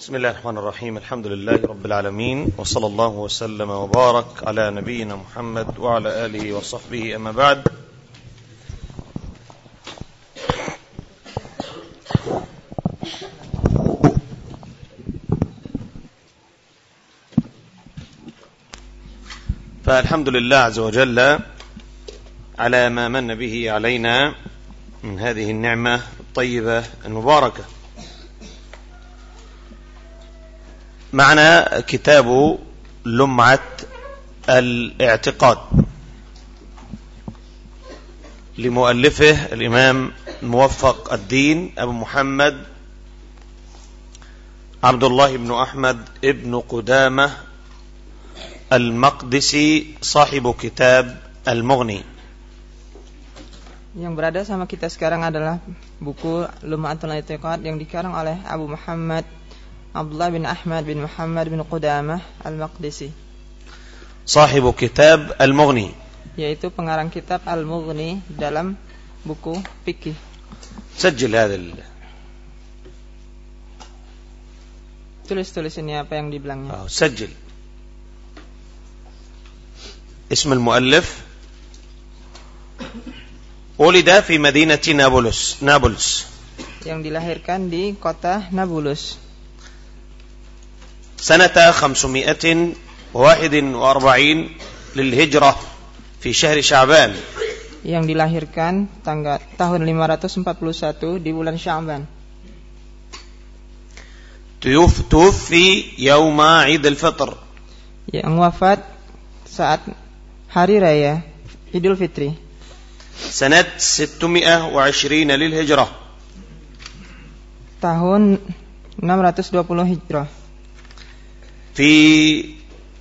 بسم الله الرحمن الرحيم. الحمد لله رب العالمين وصلى الله وسلم وبارك على نبينا محمد وعلى آله وصحبه. أما بعد فالحمد لله عز وجل على ما من به علينا من هذه النعمة الطيبة المباركة. معنا كتاب لمعة الاعتقاد. لمؤلفه الإمام موفق الدين أبو محمد عبد الله بن أحمد ابن قدامة المقدسي صاحب كتاب المغني. Yang berada sama kita sekarang adalah buku Lum'atul I'tiqad yang dikarang oleh Abu Muhammad Abdullah bin Ahmad bin Muhammad bin Qudamah Al-Maqdisi. صاحب كتاب المغني Yaitu pengarang kitab Al-Mughni dalam buku fikih. سجل هذا ال... Tulis-tulis ini apa yang di belakangnya. آه، سجل اسم المؤلف ولد في مدينة نابلس نابلس Yang dilahirkan di kota Nablus سنة خمسمائة واحد وأربعين للهجرة في شهر شعبان yang dilahirkan tanggal tahun 541 di bulan Sya'ban. توف- توفي يوم عيد الفطر Yang wafat saat hari raya Idul Fitri سنة 620 للهجرة tahun 620 Hijrah في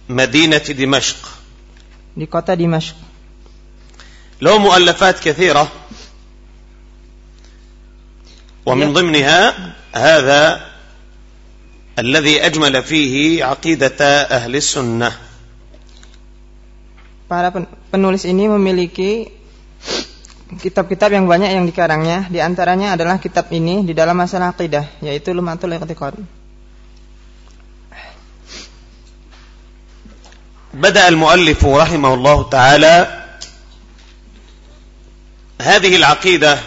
مدينة دمشق di kota Dimashq. له مؤلفات كثيرة ومن ضمنها هذا الذي أجمل فيه عقيدة أهل السنة Para pen- penulis ini memiliki kitab-kitab yang banyak yang dikarangnya. Di antaranya adalah kitab ini di dalam masalah akidah, yaitu Lumatul I'tiqad. بدأ المؤلف رحمه الله تعالى هذه العقيدة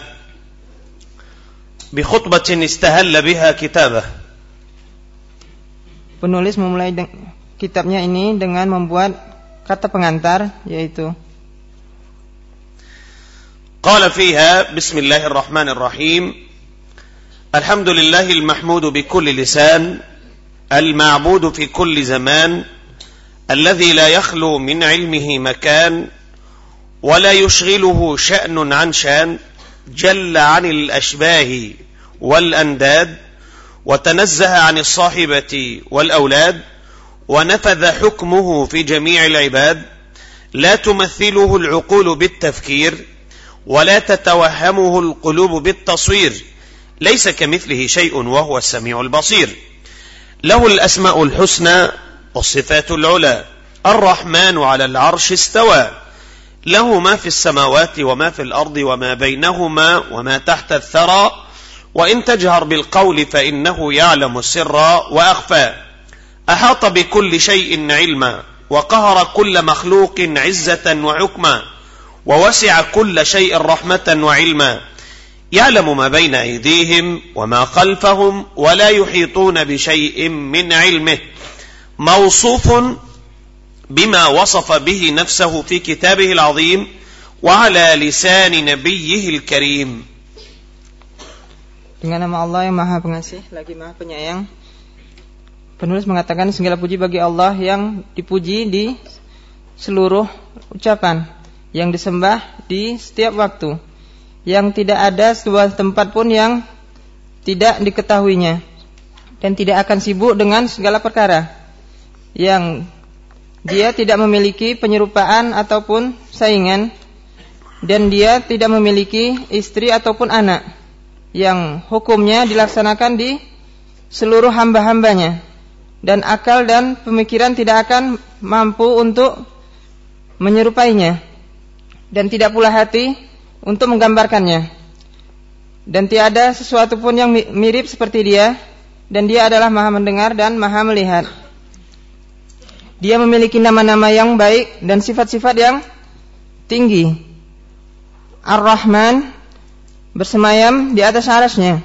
بخطبة استهل بها كتابه. Penulis memulai kitabnya ini dengan membuat kata pengantar, yaitu قال فيها بسم الله الرحمن الرحيم. الحمد لله المحمود بكل لسان المعبود في كل زمان الذي لا يخلو من علمه مكان ولا يشغله شأن عن شان جل عن الأشباه والأنداد وتنزه عن الصاحبة والأولاد ونفذ حكمه في جميع العباد لا تمثله العقول بالتفكير ولا تتوهمه القلوب بالتصوير ليس كمثله شيء وهو السميع البصير. له الأسماء الحسنى والصفات العلى. الرحمن على العرش استوى. له ما في السماوات وما في الأرض وما بينهما وما تحت الثرى. وإن تجهر بالقول فإنه يعلم السر وأخفى. أحاط بكل شيء علما. وقهر كل مخلوق عزة وحكما. ووسع كل شيء رحمة وعلما. يعلم ما بين أيديهم وما خلفهم ولا يحيطون بشيء من علمه. موصوف بما وصف به نفسه في كتابه العظيم وعلى لسان نبيه الكريم dengan nama Allah yang Maha Pengasih lagi Maha Penyayang. Penulis mengatakan segala puji bagi Allah yang dipuji di seluruh ucapan, yang disembah di setiap waktu, yang tidak ada sebuah tempat pun yang tidak diketahuinya dan tidak akan sibuk dengan segala perkara yang dia tidak memiliki penyerupaan ataupun saingan dan dia tidak memiliki istri ataupun anak yang hukumnya dilaksanakan di seluruh hamba-hambanya. Dan akal dan pemikiran tidak akan mampu untuk menyerupainya. Dan tidak pula hati untuk menggambarkannya. Dan tiada sesuatu pun yang mi- mirip seperti dia. Dan dia adalah maha mendengar dan maha melihat. Dia memiliki nama-nama yang baik dan sifat-sifat yang tinggi. Ar-Rahman bersemayam di atas arasnya.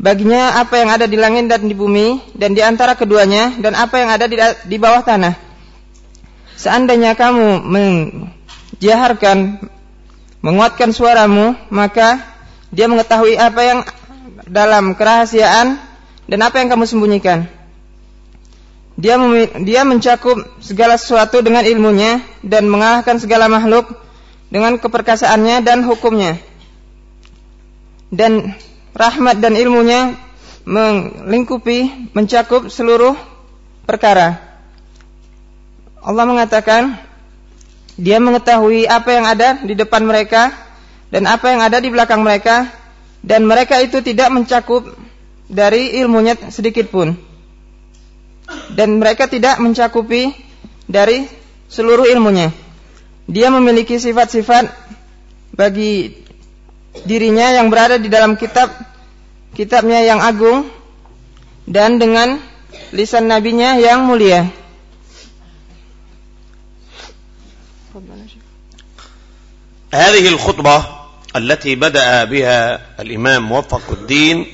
Baginya apa yang ada di langit dan di bumi dan di antara keduanya dan apa yang ada di, di bawah tanah. Seandainya kamu menjaharkan, menguatkan suaramu, maka dia mengetahui apa yang dalam kerahasiaan dan apa yang kamu sembunyikan. Dia dia mencakup segala sesuatu dengan ilmunya dan mengalahkan segala makhluk dengan keperkasaannya dan hukumnya. Dan rahmat dan ilmunya melingkupi, mencakup seluruh perkara. Allah mengatakan, dia mengetahui apa yang ada di depan mereka dan apa yang ada di belakang mereka dan mereka itu tidak mencakup dari ilmunya sedikit pun dan mereka tidak mencakupi dari seluruh ilmunya. Dia memiliki sifat-sifat bagi dirinya yang berada di dalam kitab kitabnya yang agung dan dengan lisan nabinya yang mulia. هذه الخطبة التي بدأ بها الإمام موفق الدين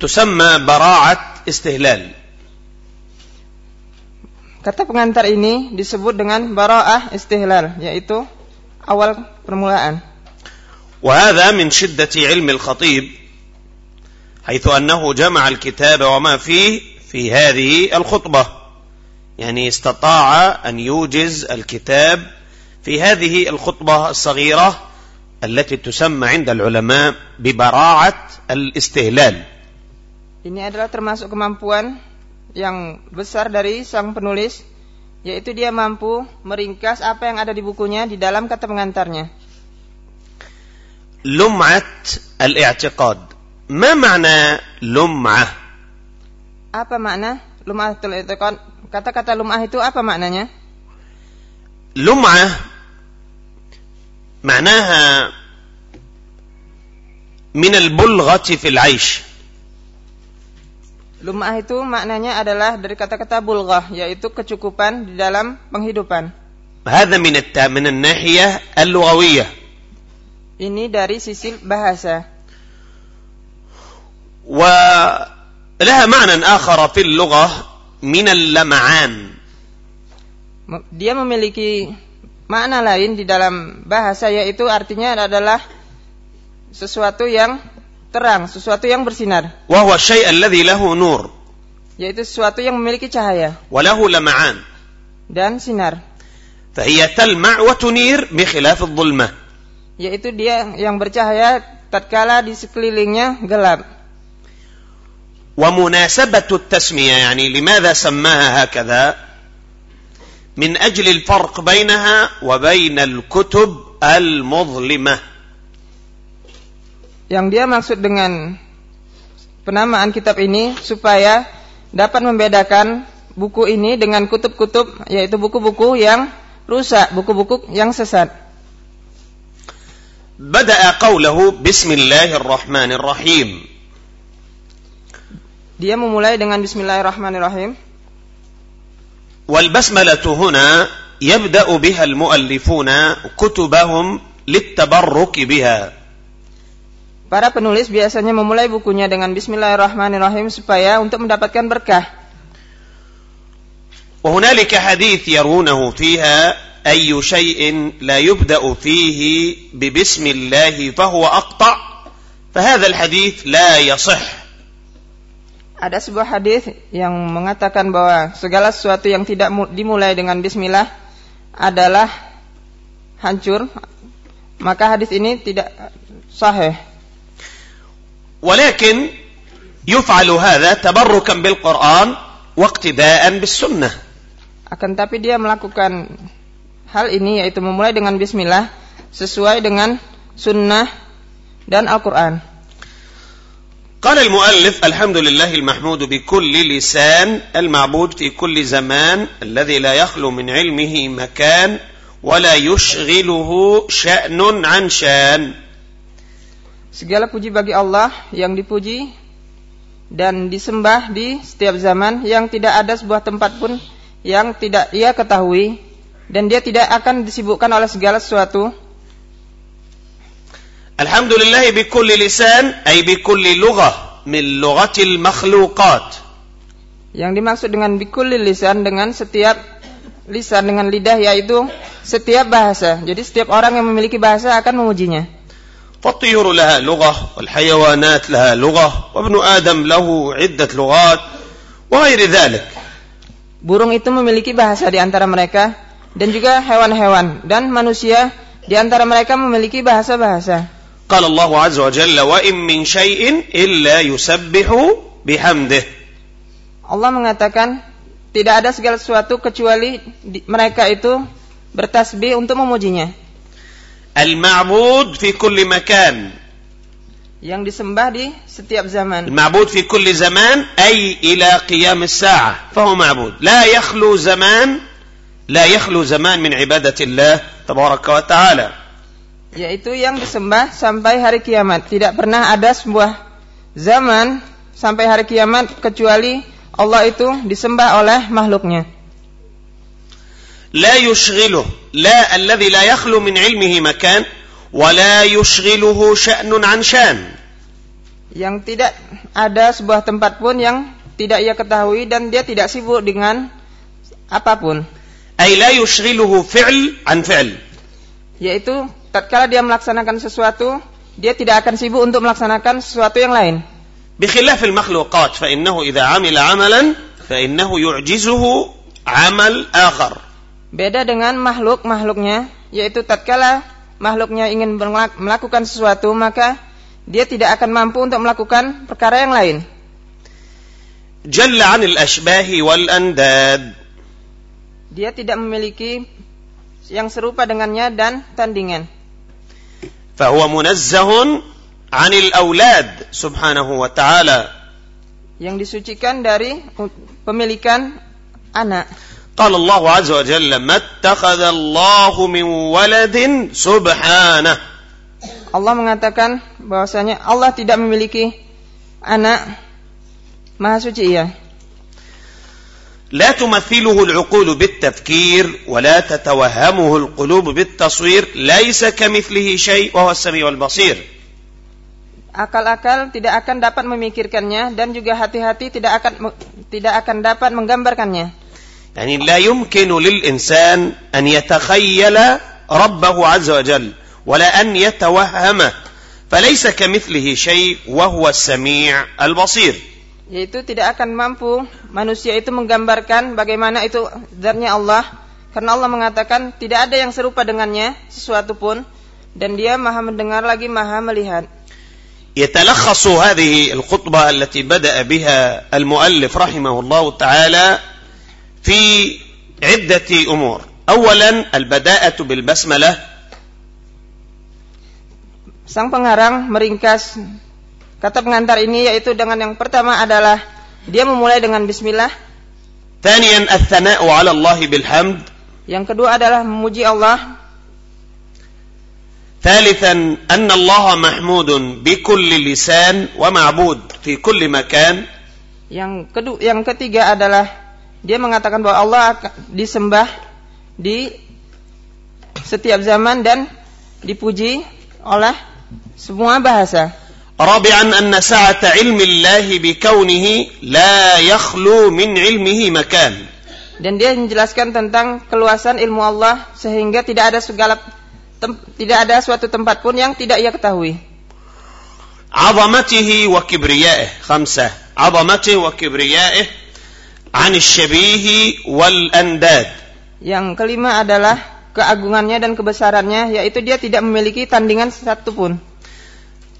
تسمى براعة istihlal. Kata pengantar ini disebut dengan bara'ah istihlal, yaitu awal permulaan. وهذا من شدة علم الخطيب حيث أنه جمع الكتاب وما فيه في هذه الخطبة يعني استطاع أن يوجز الكتاب في هذه الخطبة الصغيرة التي تسمى عند العلماء ببراعة الاستهلال Ini adalah termasuk kemampuan yang besar dari sang penulis, yaitu dia mampu meringkas apa yang ada di bukunya di dalam kata pengantarnya. Lum'at al-i'tiqad. Ma makna lum'ah? Apa makna lum'atul i'tiqad? Kata-kata lum'ah itu apa maknanya? Lum'ah معناها من البلغة في العيش Lumah itu maknanya adalah dari kata-kata bulghah yaitu kecukupan di dalam penghidupan. Hadza min min an-nahiyah al-lughawiyyah. Ini dari sisi bahasa. Wa laha ma'nan akhar fil lughah min al-lam'an. Dia memiliki makna lain di dalam bahasa yaitu artinya adalah sesuatu yang terang, sesuatu yang bersinar. وهو الشيء الذي له نور. Yaitu sesuatu yang memiliki cahaya. وله لمعان. Dan sinar. فهي تلمع وتنير بخلاف الظلمة. Yaitu dia yang bercahaya tatkala di sekelilingnya gelap. ومناسبة التسمية يعني لماذا سماها هكذا؟ من أجل الفرق بينها وبين الكتب المظلمة. Yang dia maksud dengan penamaan kitab ini supaya dapat membedakan buku ini dengan kutub-kutub yaitu buku-buku yang rusak, buku-buku yang sesat. Bada'a qawlahu bismillahirrahmanirrahim. Dia memulai dengan bismillahirrahmanirrahim. Wal basmalatu huna yabda'u biha al-muallifuna kutubahum littabarruki biha. Para penulis biasanya memulai bukunya dengan Bismillahirrahmanirrahim supaya untuk mendapatkan berkah. وهنالك حديث يرونه فيها أي شيء لا يبدأ فيه ببسم الله فهو أقطع فهذا الحديث لا يصح Ada sebuah hadis yang mengatakan bahwa segala sesuatu yang tidak dimulai dengan bismillah adalah hancur, maka hadis ini tidak sahih. ولكن يفعل هذا تبركا بالقرآن واقتداء بالسنة akan tapi dia melakukan hal ini yaitu memulai dengan bismillah sesuai dengan sunnah dan Al-Quran. قال المؤلف الحمد لله المحمود بكل لسان المعبود في كل زمان الذي لا يخلو من علمه مكان ولا يشغله شأن عن شان Segala puji bagi Allah yang dipuji dan disembah di setiap zaman yang tidak ada sebuah tempat pun yang tidak ia ketahui dan dia tidak akan disibukkan oleh segala sesuatu. Alhamdulillah bikulli lisan ay bikulli lughah min lughatil makhluqat. Yang dimaksud dengan bikulli lisan dengan setiap lisan dengan lidah yaitu setiap bahasa. Jadi setiap orang yang memiliki bahasa akan memujinya. فالطيور لها لغة والحيوانات لها لغة وابن آدم له عدة لغات وغير ذلك Burung itu memiliki bahasa di antara mereka dan juga hewan-hewan dan manusia di antara mereka memiliki bahasa-bahasa. قال الله عز وجل وإن من شيء إلا يسبح بحمده Allah mengatakan tidak ada segala sesuatu kecuali mereka itu bertasbih untuk memujinya. Al-ma'bud fi kulli makan. Yang disembah di setiap zaman. Al-ma'bud fi kulli zaman ay ila qiyam as-sa'ah. Fahu ma'bud. La yakhlu zaman la yakhlu zaman min ibadatillah tabaraka wa ta'ala. Yaitu yang disembah sampai hari kiamat. Tidak pernah ada sebuah zaman sampai hari kiamat kecuali Allah itu disembah oleh makhluknya. لا يشغله لا الذي لا يخلو من علمه مكان ولا يشغله شأن عن شان yang tidak ada sebuah tempat pun yang tidak ia ketahui dan dia tidak sibuk dengan apapun أي لا يشغله فعل عن فعل yaitu tatkala dia melaksanakan sesuatu dia tidak akan sibuk untuk melaksanakan sesuatu yang lain بخلاف المخلوقات فإنه إذا عمل عملا فإنه يعجزه عمل آخر Beda dengan makhluk-makhluknya, yaitu tatkala makhluknya ingin melakukan sesuatu, maka dia tidak akan mampu untuk melakukan perkara yang lain. Jalla 'anil ashbahi wal andad. Dia tidak memiliki yang serupa dengannya dan tandingan. Fahuwa munazzahun 'anil aulad subhanahu wa ta'ala. Yang disucikan dari pemilikan anak. قال الله عز وجل ما اتخذ الله من ولد سبحانه Allah mengatakan bahwasanya Allah tidak memiliki anak maha suci ya لا تمثله العقول بالتفكير ولا تتوهمه القلوب بالتصوير ليس كمثله شيء وهو السميع البصير akal-akal tidak akan dapat memikirkannya dan juga hati-hati tidak akan tidak akan dapat menggambarkannya يعني لا يمكن للإنسان أن يتخيل ربه عز وجل ولا أن يتوهمه فليس كمثله شيء وهو السميع البصير yaitu tidak akan mampu manusia itu menggambarkan bagaimana itu zatnya Allah karena Allah mengatakan tidak ada yang serupa dengannya sesuatu pun dan dia maha mendengar lagi maha melihat يتلخص هذه الخطبة التي بدأ بها المؤلف رحمه الله تعالى في عدة أمور أولا البداءة بالبسملة Sang pengarang meringkas kata pengantar ini yaitu dengan yang pertama adalah dia memulai dengan bismillah. ثانيا الثناء على الله بالحمد. Yang kedua adalah memuji Allah. ثالثا أن الله محمود بكل لسان ومعبود في كل مكان. Yang kedua yang ketiga adalah dia mengatakan bahwa Allah disembah di setiap zaman dan dipuji oleh semua bahasa. رابعا أن سعة علم الله بكونه لا يخلو من علمه مكان. Dan dia menjelaskan tentang keluasan ilmu Allah sehingga tidak ada segala tidak ada suatu tempat pun yang tidak ia ketahui. عظمته وكبريائه خمسة عظمته وكبريائه عن الشبيه والأنداد Yang kelima adalah keagungannya dan kebesarannya yaitu dia tidak memiliki tandingan satupun.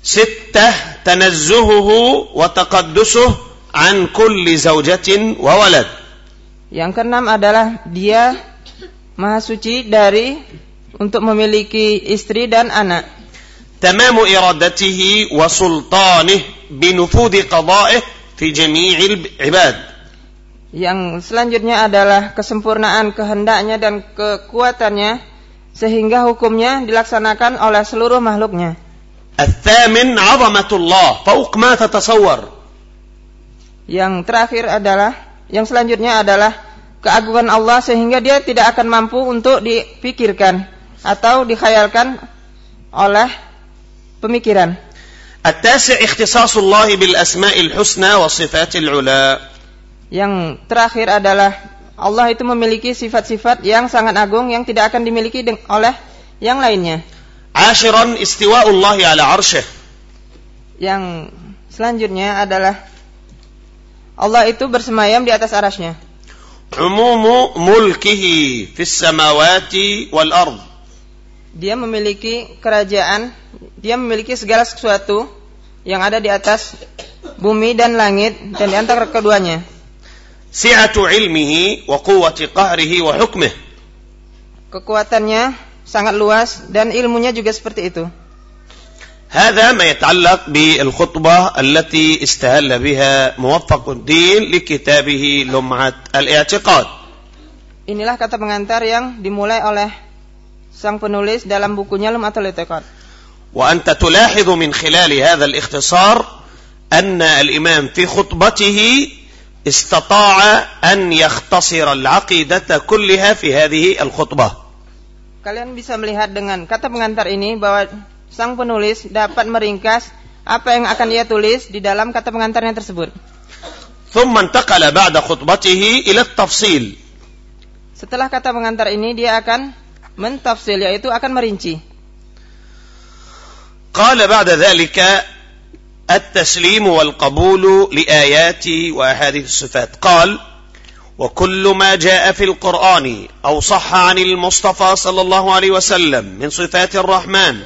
ستة تنزهه وتقدسه عن كل زوجة وولد Yang keenam adalah dia maha suci dari untuk memiliki istri dan anak. تمام إرادته وسلطانه بنفوذ قضائه في جميع العباد Yang selanjutnya adalah kesempurnaan kehendaknya dan kekuatannya sehingga hukumnya dilaksanakan oleh seluruh makhluknya. الثامن عظمة الله فوق ما تتصور Yang terakhir adalah yang selanjutnya adalah keagungan Allah sehingga dia tidak akan mampu untuk dipikirkan atau dikhayalkan oleh pemikiran. التاسع اختصاص الله بالأسماء الحسنى والصفات العلى Yang terakhir adalah Allah itu memiliki sifat-sifat yang sangat agung yang tidak akan dimiliki oleh yang lainnya. Ashiran istiwa'ullahi ala arsyih. Yang selanjutnya adalah Allah itu bersemayam di atas arasnya. Umumu mulkihi fis samawati wal ard. Dia memiliki kerajaan, dia memiliki segala sesuatu yang ada di atas bumi dan langit dan di antara keduanya سعة علمه وقوة قهره وحكمه Kekuatannya sangat luas dan ilmunya juga seperti itu. هذا ما يتعلق بالخطبة التي استهل بها موفق الدين لكتابه لمعة الاعتقاد Inilah kata pengantar yang dimulai oleh sang penulis dalam bukunya Lum'atul I'tiqad. وأنت تلاحظ من خلال هذا الاختصار أن الإمام في خطبته استطاع أن يختصر العقيدة كلها في هذه الخطبة Kalian bisa melihat dengan kata pengantar ini bahwa sang penulis dapat meringkas apa yang akan ia tulis di dalam kata pengantarnya tersebut. ثم انتقل بعد خطبته إلى التفصيل Setelah kata pengantar ini dia akan mentafsil yaitu akan merinci. قال بعد ذلك التسليم والقبول لآيات وأحاديث الصفات. قال وكل ما جاء في القرآن أو صح عن المصطفى صلى الله عليه وسلم من صفات الرحمن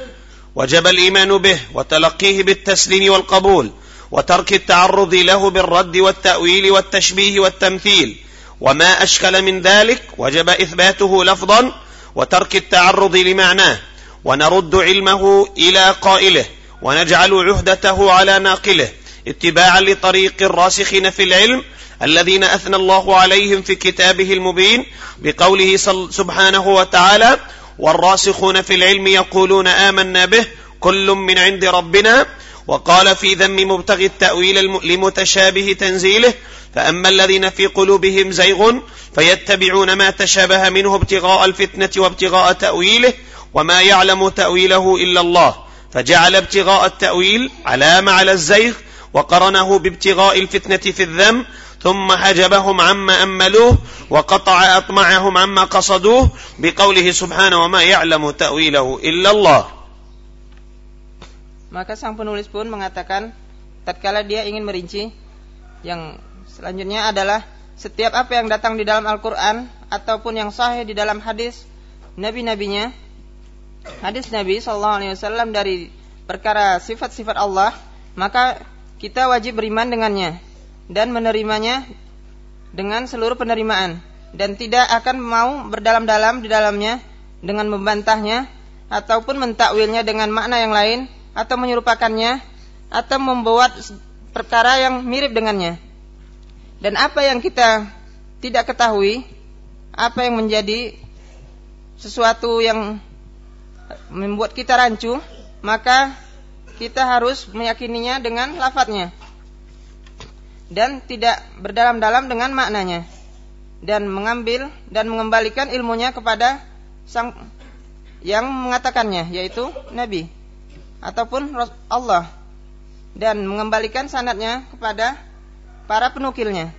وجب الإيمان به وتلقيه بالتسليم والقبول وترك التعرض له بالرد والتأويل والتشبيه والتمثيل وما أشكل من ذلك وجب إثباته لفظا وترك التعرض لمعناه ونرد علمه إلى قائله. ونجعل عهدته على ناقله اتباعا لطريق الراسخين في العلم الذين أثنى الله عليهم في كتابه المبين بقوله سبحانه وتعالى والراسخون في العلم يقولون آمنا به كل من عند ربنا. وقال في ذم مبتغي التأويل لمتشابه تنزيله فأما الذين في قلوبهم زيغ فيتبعون ما تشابه منه ابتغاء الفتنة وابتغاء تأويله وما يعلم تأويله إلا الله. فجعل ابتغاء التأويل علامة على الزيغ وقرنه بابتغاء الفتنة في الذم ثم حجبهم عما أملوه وقطع أطمعهم عما قصدوه بقوله سبحانه وما يعلم تأويله إلا الله Maka sang penulis pun mengatakan tatkala dia ingin merinci yang selanjutnya adalah setiap apa yang datang di dalam Al-Qur'an ataupun yang sahih di dalam hadis nabi-nabinya hadis Nabi sallallahu alaihi wasallam dari perkara sifat-sifat Allah maka kita wajib beriman dengannya dan menerimanya dengan seluruh penerimaan dan tidak akan mau berdalam-dalam di dalamnya dengan membantahnya ataupun mentakwilnya dengan makna yang lain atau menyerupakannya atau membuat perkara yang mirip dengannya. Dan apa yang kita tidak ketahui, apa yang menjadi sesuatu yang membuat kita rancu, maka kita harus meyakininya dengan lafadznya dan tidak berdalam-dalam dengan maknanya dan mengambil dan mengembalikan ilmunya kepada sang yang mengatakannya yaitu Nabi ataupun Allah dan mengembalikan sanatnya kepada para penukilnya.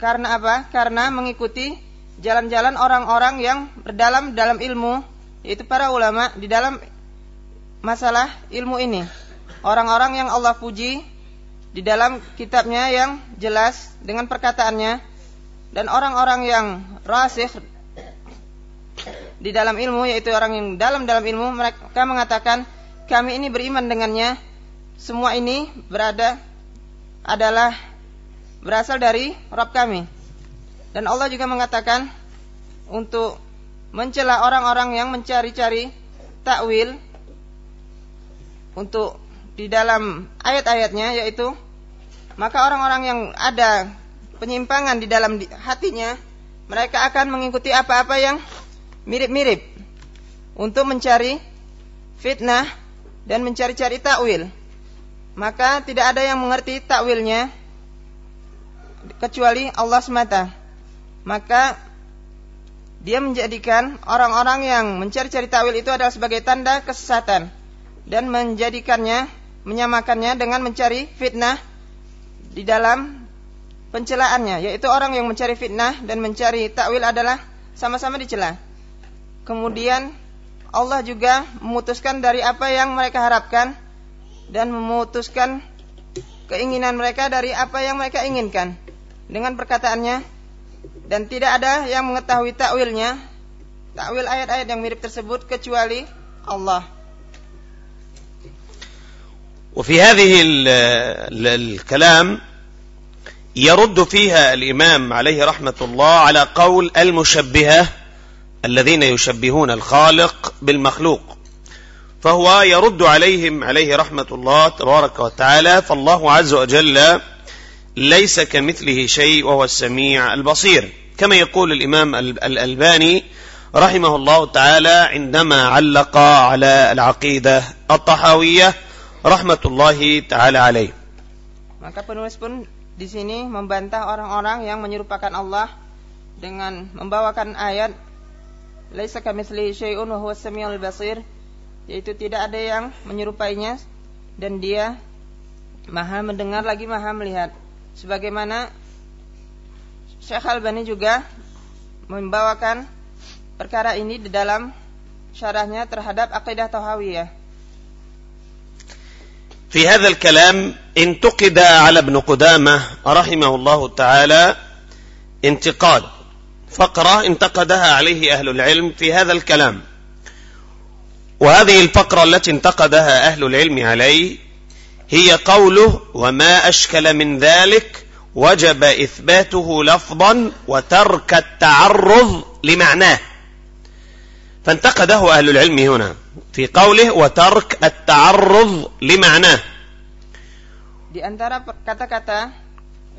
Karena apa? Karena mengikuti jalan-jalan orang-orang yang berdalam dalam ilmu, yaitu para ulama di dalam masalah ilmu ini. Orang-orang yang Allah puji di dalam kitabnya yang jelas dengan perkataannya dan orang-orang yang rasikh di dalam ilmu yaitu orang yang dalam dalam ilmu mereka mengatakan kami ini beriman dengannya. Semua ini berada adalah berasal dari Rabb kami. Dan Allah juga mengatakan untuk mencela orang-orang yang mencari-cari takwil untuk di dalam ayat-ayatnya yaitu maka orang-orang yang ada penyimpangan di dalam hatinya mereka akan mengikuti apa-apa yang mirip-mirip untuk mencari fitnah dan mencari-cari takwil. Maka tidak ada yang mengerti takwilnya kecuali Allah semata. Maka dia menjadikan orang-orang yang mencari-cari takwil itu adalah sebagai tanda kesesatan. Dan menjadikannya menyamakannya dengan mencari fitnah di dalam pencelaannya. Yaitu orang yang mencari fitnah dan mencari takwil adalah sama-sama dicela. Kemudian Allah juga memutuskan dari apa yang mereka harapkan dan memutuskan keinginan mereka dari apa yang mereka inginkan. Dengan perkataannya dan tidak ada yang mengetahui takwilnya. Takwil ayat-ayat yang mirip tersebut kecuali Allah. وفي هذه الكلام يرد فيها الإمام عليه رحمة الله على قول المشبهة الذين يشبهون الخالق بالمخلوق. فهو يرد عليهم عليه رحمة الله تبارك وتعالى فالله عز وجل ليس كمثله شيء وهو السميع البصير. كما يقول الإمام الألباني رحمه الله تعالى عندما علق على العقيدة الطحاوية رحمة الله تعالى عليه Maka penulis pun di sini membantah orang-orang yang menyerupakan Allah dengan membawakan ayat Laisa kamitslihi syai'un wa huwa samiul basir yaitu tidak ada yang menyerupainya dan dia Maha mendengar lagi Maha melihat sebagaimana Syekh Albani juga membawakan perkara ini di dalam syarahnya terhadap akidah Tauhawiyah. في هذا الكلام انتقد على ابن قدامة رحمه الله تعالى انتقاد فقرة انتقدها عليه أهل العلم في هذا الكلام وهذه الفقرة التي انتقدها أهل العلم عليه هي قوله وما أشكل من ذلك وجب إثباته لفظا وترك التعرض لمعناه فانتقده أهل العلم هنا في قوله وترك التعرض لمعناه Di antara kata-kata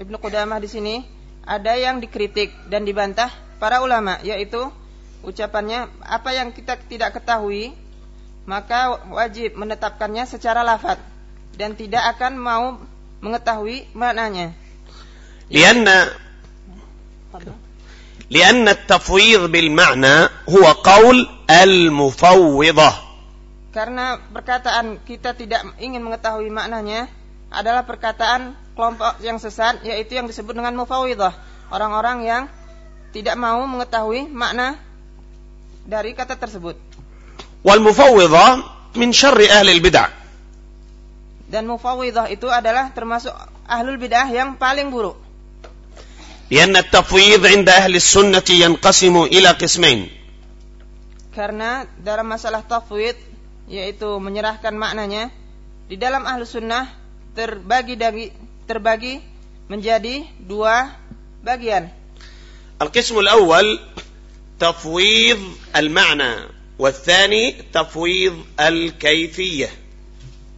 Ibnu Qudamah di sini ada yang dikritik dan dibantah para ulama yaitu ucapannya apa yang kita tidak ketahui maka wajib menetapkannya secara lafaz dan tidak akan mau mengetahui maknanya. لأن لأن التفويض بالمعنى هو قول المفوضة Karena perkataan kita tidak ingin mengetahui maknanya adalah perkataan kelompok yang sesat yaitu yang disebut dengan mufawwidah, orang-orang yang tidak mau mengetahui makna dari kata tersebut. والمفوضة من شر أهل البدع Dan mufawwidah itu adalah termasuk ahlul bid'ah yang paling buruk. لأن التفويض عند أهل السنة ينقسم إلى قسمين Karena dalam masalah tafwid yaitu menyerahkan maknanya di dalam ahlu sunnah terbagi dari terbagi menjadi dua bagian. القسم الأول تفويض المعنى والثاني تفويض الكيفية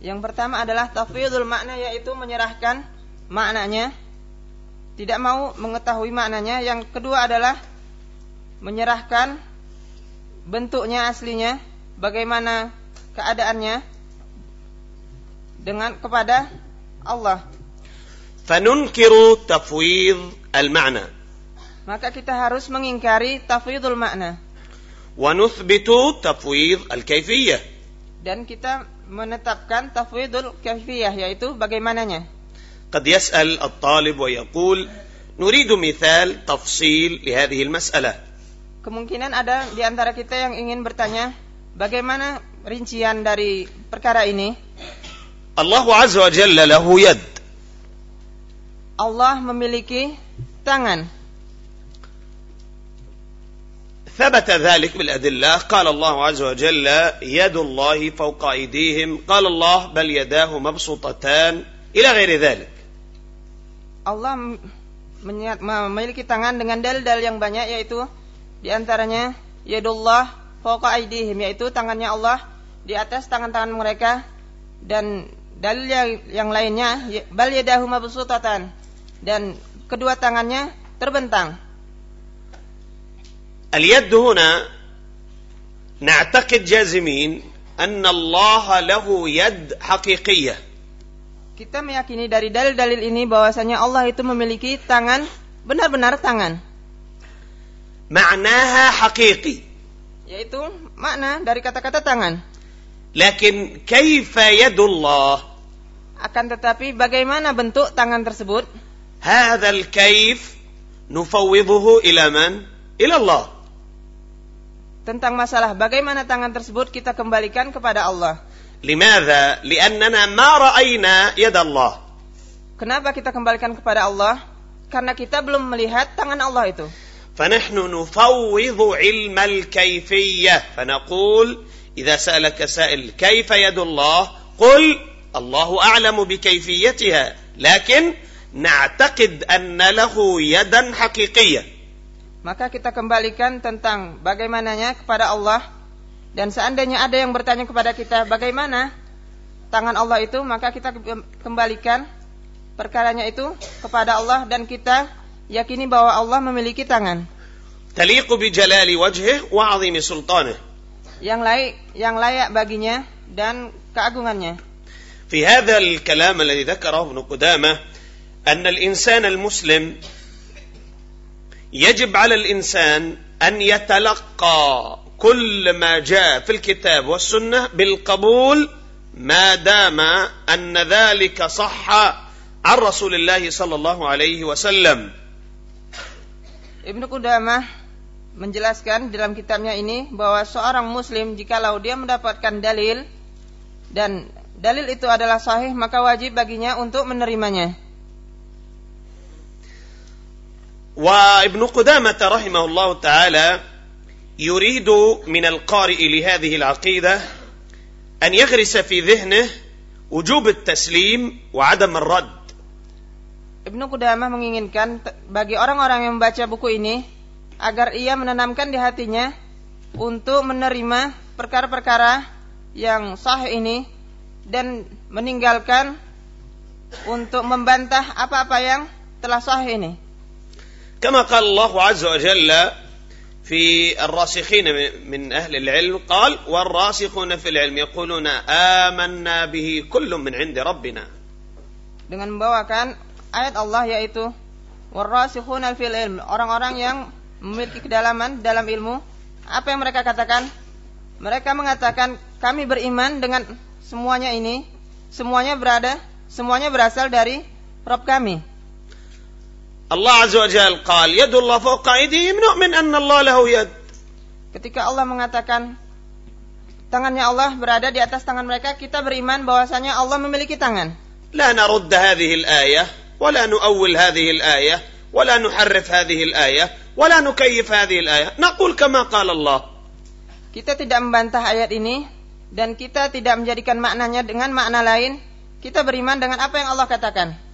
Yang pertama adalah tafwidul makna yaitu menyerahkan maknanya tidak mau mengetahui maknanya. Yang kedua adalah menyerahkan bentuknya aslinya, bagaimana keadaannya dengan kepada Allah. Fanunkiru tafwid al-ma'na. Maka kita harus mengingkari tafwidul makna. Wa nuthbitu tafwid al-kayfiyah. Dan kita menetapkan tafwidul kayfiyah yaitu bagaimananya. قد يسأل الطالب ويقول نريد مثال تفصيل لهذه المسألة. Kemungkinan ada di antara kita yang ingin bertanya bagaimana rincian dari perkara ini. الله عز وجل له يد Allah memiliki tangan. ثبت ذلك بالأدلة قال الله عز وجل يد الله فوق أيديهم قال الله بل يداه مبسوطتان إلى غير ذلك Allah menyat- memiliki tangan dengan dalil-dalil yang banyak yaitu di antaranya yadullah fawqa aidihim yaitu tangannya Allah di atas tangan-tangan mereka dan dalil yang, yang lainnya ya- bal yadahu mabsutatan dan kedua tangannya terbentang. اليد هنا نعتقد جازمين أن الله له يد حقيقية Kita meyakini dari dalil-dalil ini bahwasanya Allah itu memiliki tangan, benar-benar tangan. Maknaha hakiki. Yaitu makna dari kata-kata tangan. Lakin kaifa yadullah? Akan tetapi bagaimana bentuk tangan tersebut? Hadzal kaif nufawwidhuhu ila man? Ila Allah. Tentang masalah bagaimana tangan tersebut kita kembalikan kepada Allah. لماذا؟ لأننا ما رأينا يد الله Kenapa kita kembalikan kepada Allah? Karena kita belum melihat tangan Allah itu. فنحن نفوض علم الكيفية فنقول إذا سألك سائل كيف يد الله قل الله أعلم بكيفيتها لكن نعتقد أن له يدا حقيقية Maka kita kembalikan tentang bagaimananya kepada Allah dan seandainya ada yang bertanya kepada kita bagaimana tangan Allah itu, maka kita kembalikan perkaranya itu kepada Allah dan kita yakini bahwa Allah memiliki tangan تليق بجلال وجهه وعظيم سلطانه yang layak yang layak baginya dan keagungannya. في هذا الكلام الذي ذكره ابن قدامة أن الإنسان المسلم يجب على الإنسان أن يتلقى كل ما جاء في الكتاب والسنة بالقبول ما دام أن ذلك صح عن رسول الله صلى الله عليه وسلم Ibnu Qudamah menjelaskan dalam kitabnya ini bahwa seorang muslim jikalau dia mendapatkan dalil dan dalil itu adalah sahih maka wajib baginya untuk menerimanya. وابن قدامة رحمه الله تعالى يريد من القارئ لهذه العقيدة أن يغرس في ذهنه وجوب التسليم وعدم الرد Ibnu Qudamah menginginkan t- bagi orang-orang yang membaca buku ini agar ia menanamkan di hatinya untuk menerima perkara-perkara yang sahih ini dan meninggalkan untuk membantah apa-apa yang telah sahih ini. كما قال الله عز وجل في الراسخين من أهل العلم قال والراسخون في العلم يقولون آمنا به كل من عند ربنا dengan membawakan ayat Allah yaitu warasikhuna fil ilm orang-orang yang memiliki kedalaman dalam ilmu apa yang mereka katakan mereka mengatakan kami beriman dengan semuanya ini semuanya berada semuanya berasal dari Rob kami Allah Azza wa Jal qal yadullah fawqa aydihim nu'min anna Allah lahu yad. Ketika Allah mengatakan tangannya Allah berada di atas tangan mereka, kita beriman bahwasanya Allah memiliki tangan. La narudda hadhihi al-ayah wa la nu'awwil hadhihi al-ayah wa la nuharrif hadhihi al-ayah wa la nukayyif hadhihi al-ayah. Naqul kama qala Allah. Kita tidak membantah ayat ini dan kita tidak menjadikan maknanya dengan makna lain. Kita beriman dengan apa yang Allah katakan.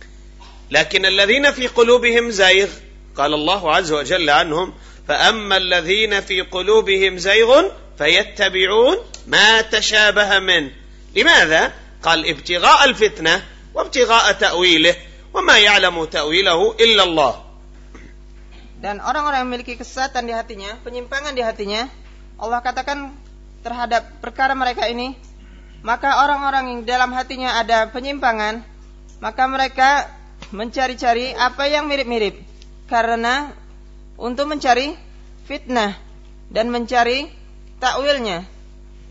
لكن الذين في قلوبهم زيغ قال الله عز وجل عنهم فأما الذين في قلوبهم زيغ فيتبعون ما تشابه منه لماذا؟ قال ابتغاء الفتنة وابتغاء تأويله وما يعلم تأويله إلا الله Dan orang-orang yang memiliki kesesatan di hatinya, penyimpangan di hatinya, Allah katakan terhadap perkara mereka ini, maka orang-orang yang dalam hatinya ada penyimpangan, maka mereka mencari-cari apa yang mirip-mirip. Karena untuk mencari fitnah dan mencari takwilnya.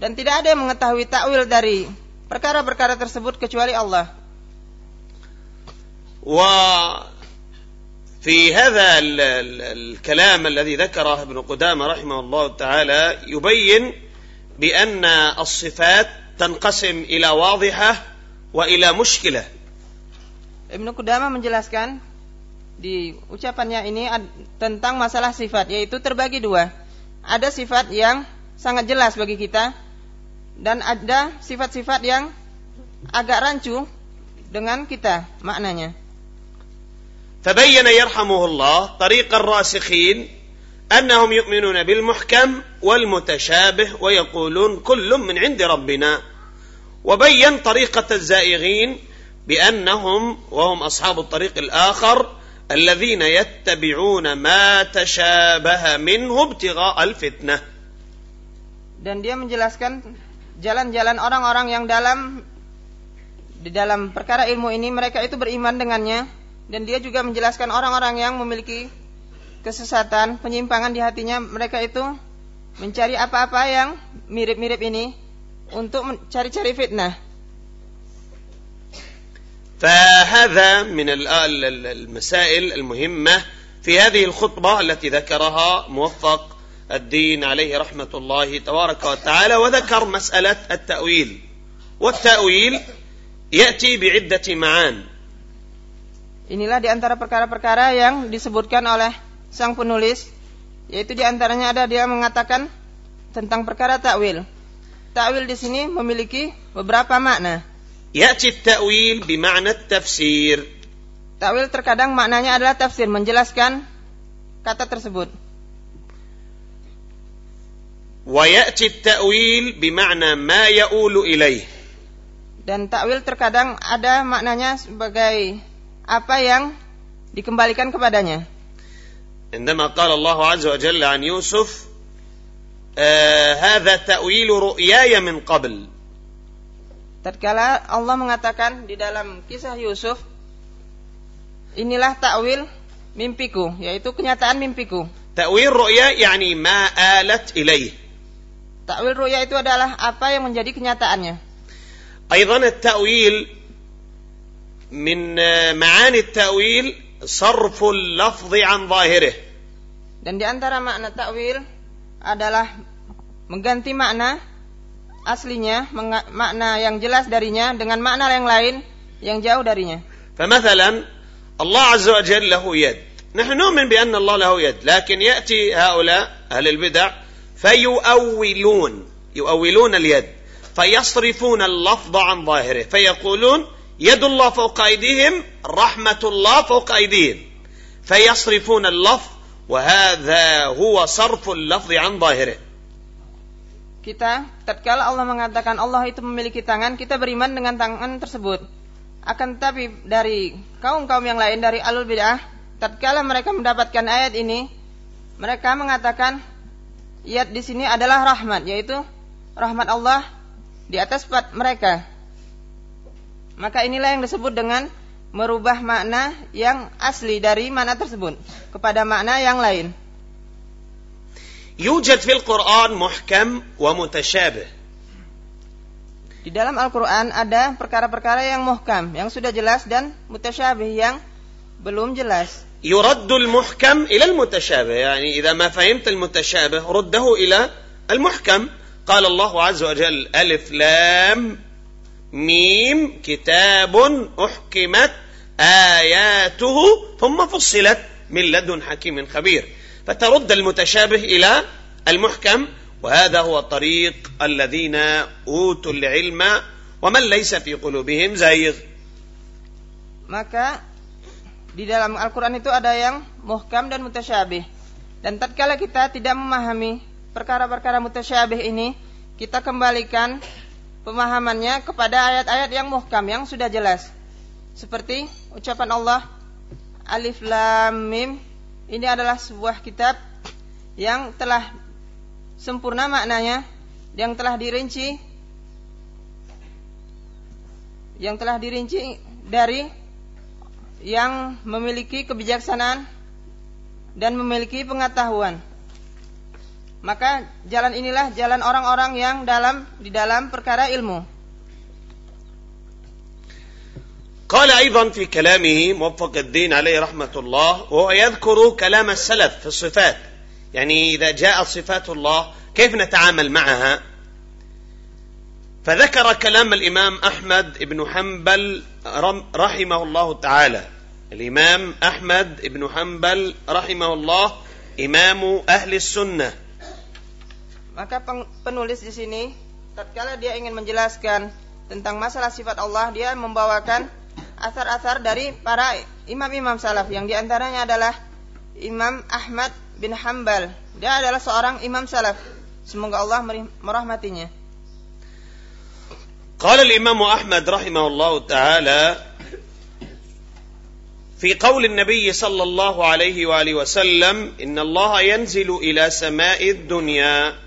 Dan tidak ada yang mengetahui takwil dari perkara-perkara tersebut kecuali Allah. وفي هذا ال- ال- الكلام الذي ذكره ابن قدامة رحمه الله تعالى يبين بأن الصفات تنقسم إلى واضحة وإلى مشكلة Ibnu Qudamah menjelaskan di ucapannya ini ad- tentang masalah sifat yaitu terbagi dua. Ada sifat yang sangat jelas bagi kita dan ada sifat-sifat yang agak rancu dengan kita maknanya. فبين يرحمه الله طريق الراسخين أنهم يؤمنون بالمحكم والمتشابه ويقولون كل من عند ربنا وبين طريقة الزائغين بأنهم وهم أصحاب الطريق الآخر الذين يتبعون ما تشابه منه ابتغاء الفتنة Dan dia menjelaskan jalan-jalan orang-orang yang dalam di dalam perkara ilmu ini mereka itu beriman dengannya dan dia juga menjelaskan orang-orang yang memiliki kesesatan, penyimpangan di hatinya mereka itu mencari apa-apa yang mirip-mirip ini untuk mencari-cari fitnah. فهذا من المسائل المهمة في هذه الخطبة التي ذكرها موفق الدين عليه رحمة الله تبارك وتعالى وذكر مسألة التأويل والتأويل يأتي بعدة معان Inilah di antara perkara-perkara yang disebutkan oleh sang penulis yaitu di antaranya ada dia mengatakan tentang perkara takwil. Takwil di sini memiliki beberapa makna. يأتي التأويل بمعنى التفسير Takwil terkadang maknanya adalah tafsir, menjelaskan kata tersebut. ويأتي التأويل بمعنى ما يؤول إليه Dan takwil terkadang ada maknanya sebagai apa yang dikembalikan kepadanya. عندما قال الله عز وجل عن يوسف آه هذا تأويل رؤياي من قبل Tatkala Allah mengatakan di dalam kisah Yusuf, inilah takwil mimpiku, yaitu kenyataan mimpiku. Takwil ru'ya ya'ni ma alat ilaih. Takwil ru'ya itu adalah apa yang menjadi kenyataannya. Aidan at-ta'wil min eh, ma'ani at-ta'wil sarful lafzi an zahirih. Dan di antara makna takwil adalah mengganti makna aslinya, makna yang jelas darinya dengan makna yang lain yang jauh darinya. فمثلا الله عز وجل له يد نحن نؤمن بأن الله له يد لكن يأتي هؤلاء أهل البدع فيؤولون يؤولون اليد فيصرفون اللفظ عن ظاهره فيقولون يد الله فوق أيديهم رحمة الله فوق أيديهم فيصرفون اللفظ وهذا هو صرف اللفظ عن ظاهره Kita tatkala Allah mengatakan Allah itu memiliki tangan, kita beriman dengan tangan tersebut. Akan tetapi dari kaum-kaum yang lain dari alul bid'ah, tatkala mereka mendapatkan ayat ini, mereka mengatakan ayat di sini adalah rahmat, yaitu rahmat Allah di atas mereka. Maka inilah yang disebut dengan merubah makna yang asli dari makna tersebut kepada makna yang lain. يوجد في القرآن محكم ومتشابه. Di dalam Al-Quran ada perkara-perkara yang muhkam, yang sudah jelas dan mutasyabih yang belum jelas. يرد المحكم إلى المتشابه يعني إذا ما فهمت المتشابه رده إلى المحكم. قال الله عز وجل ألف لام ميم كتاب أحكمت آياته ثم فصلت من لدن حكيم خبير. فترد المتشابه إلى المحكم وهذا هو طريق الذين أوتوا العلم ومن ليس في قلوبهم زيغ Maka di dalam Al-Quran itu ada yang muhkam dan mutasyabih. Dan tatkala kita tidak memahami perkara-perkara mutasyabih ini, kita kembalikan pemahamannya kepada ayat-ayat yang muhkam, yang sudah jelas. Seperti ucapan Allah, Alif Lam Mim, ini adalah sebuah kitab yang telah sempurna maknanya, yang telah dirinci, yang telah dirinci dari yang memiliki kebijaksanaan dan memiliki pengetahuan. Maka jalan inilah jalan orang-orang yang dalam di dalam perkara ilmu. قال أيضا في كلامه موفق الدين عليه رحمة الله وهو يذكر كلام السلف في الصفات. يعني إذا جاءت صفات الله كيف نتعامل معها؟ فذكر كلام الإمام أحمد بن حنبل رحمه الله تعالى. الإمام أحمد بن حنبل رحمه الله إمام أهل السنة. Maka penulis di sini tatkala dia ingin menjelaskan tentang masalah sifat Allah, dia membawakan asar-asar dari para imam-imam salaf yang diantaranya adalah Imam Ahmad bin Hambal. Dia adalah seorang imam salaf. Semoga Allah merahmatinya. قال الإمام أحمد رحمه الله تعالى في قول النبي صلى الله عليه وآله وسلم إن الله ينزل إلى سماء الدنيا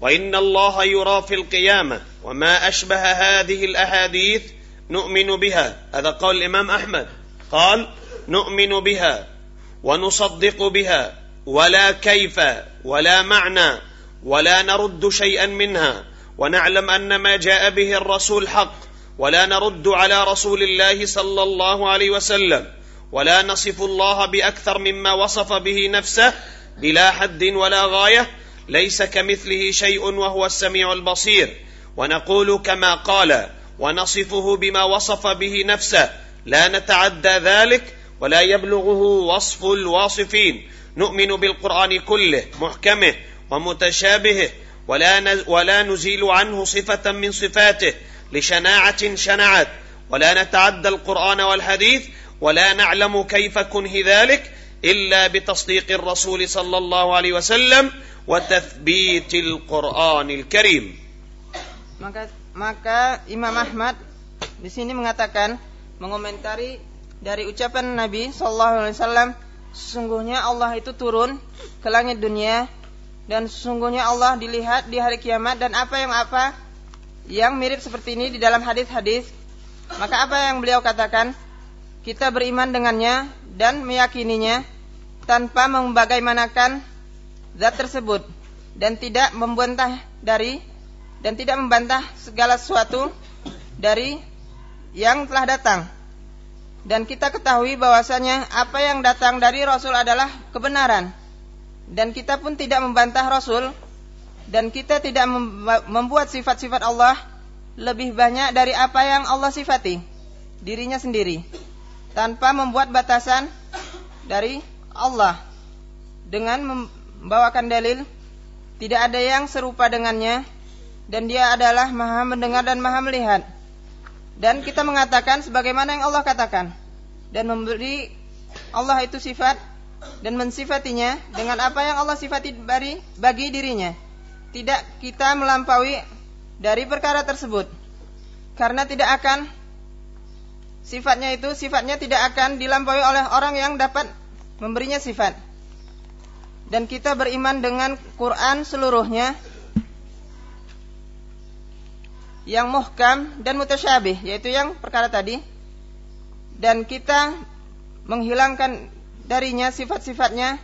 وإن الله يرى في القيامة وما أشبه هذه الأحاديث نؤمن بها. هذا قول الإمام أحمد. قال نؤمن بها ونصدق بها ولا كيف ولا معنى ولا نرد شيئا منها ونعلم أن ما جاء به الرسول حق ولا نرد على رسول الله صلى الله عليه وسلم ولا نصف الله بأكثر مما وصف به نفسه بلا حد ولا غاية. ليس كمثله شيء وهو السميع البصير. ونقول كما قال ونصفه بما وصف به نفسه. لا نتعدى ذلك ولا يبلغه وصف الواصفين. نؤمن بالقرآن كله محكمه ومتشابهه ولا ولا نزيل عنه صفة من صفاته. لشناعة شنعت. ولا نتعدى القرآن والحديث ولا نعلم كيف كنه ذلك إلا بتصديق الرسول صلى الله عليه وسلم وتثبيت القرآن الكريم. Maka maka Imam Ahmad di sini mengatakan mengomentari dari ucapan Nabi Shallallahu Alaihi Wasallam sesungguhnya Allah itu turun ke langit dunia dan sesungguhnya Allah dilihat di hari kiamat dan apa yang apa yang mirip seperti ini di dalam hadis-hadis. Maka apa yang beliau katakan? Kita beriman dengannya dan meyakininya tanpa membagaimanakan zat tersebut dan tidak membantah dari dan tidak membantah segala sesuatu dari yang telah datang. Dan kita ketahui bahwasanya apa yang datang dari Rasul adalah kebenaran. Dan kita pun tidak membantah Rasul dan kita tidak membuat sifat-sifat Allah lebih banyak dari apa yang Allah sifati dirinya sendiri tanpa membuat batasan dari Allah dengan membawakan dalil tidak ada yang serupa dengannya dan dia adalah maha mendengar dan maha melihat. Dan kita mengatakan sebagaimana yang Allah katakan dan memberi Allah itu sifat dan mensifatinya dengan apa yang Allah sifati bagi, bagi dirinya. Tidak kita melampaui dari perkara tersebut. Karena tidak akan sifatnya itu sifatnya tidak akan dilampaui oleh orang yang dapat memberinya sifat. Dan kita beriman dengan Quran seluruhnya yang muhkam dan mutasyabih yaitu yang perkara tadi. Dan kita menghilangkan darinya sifat-sifatnya.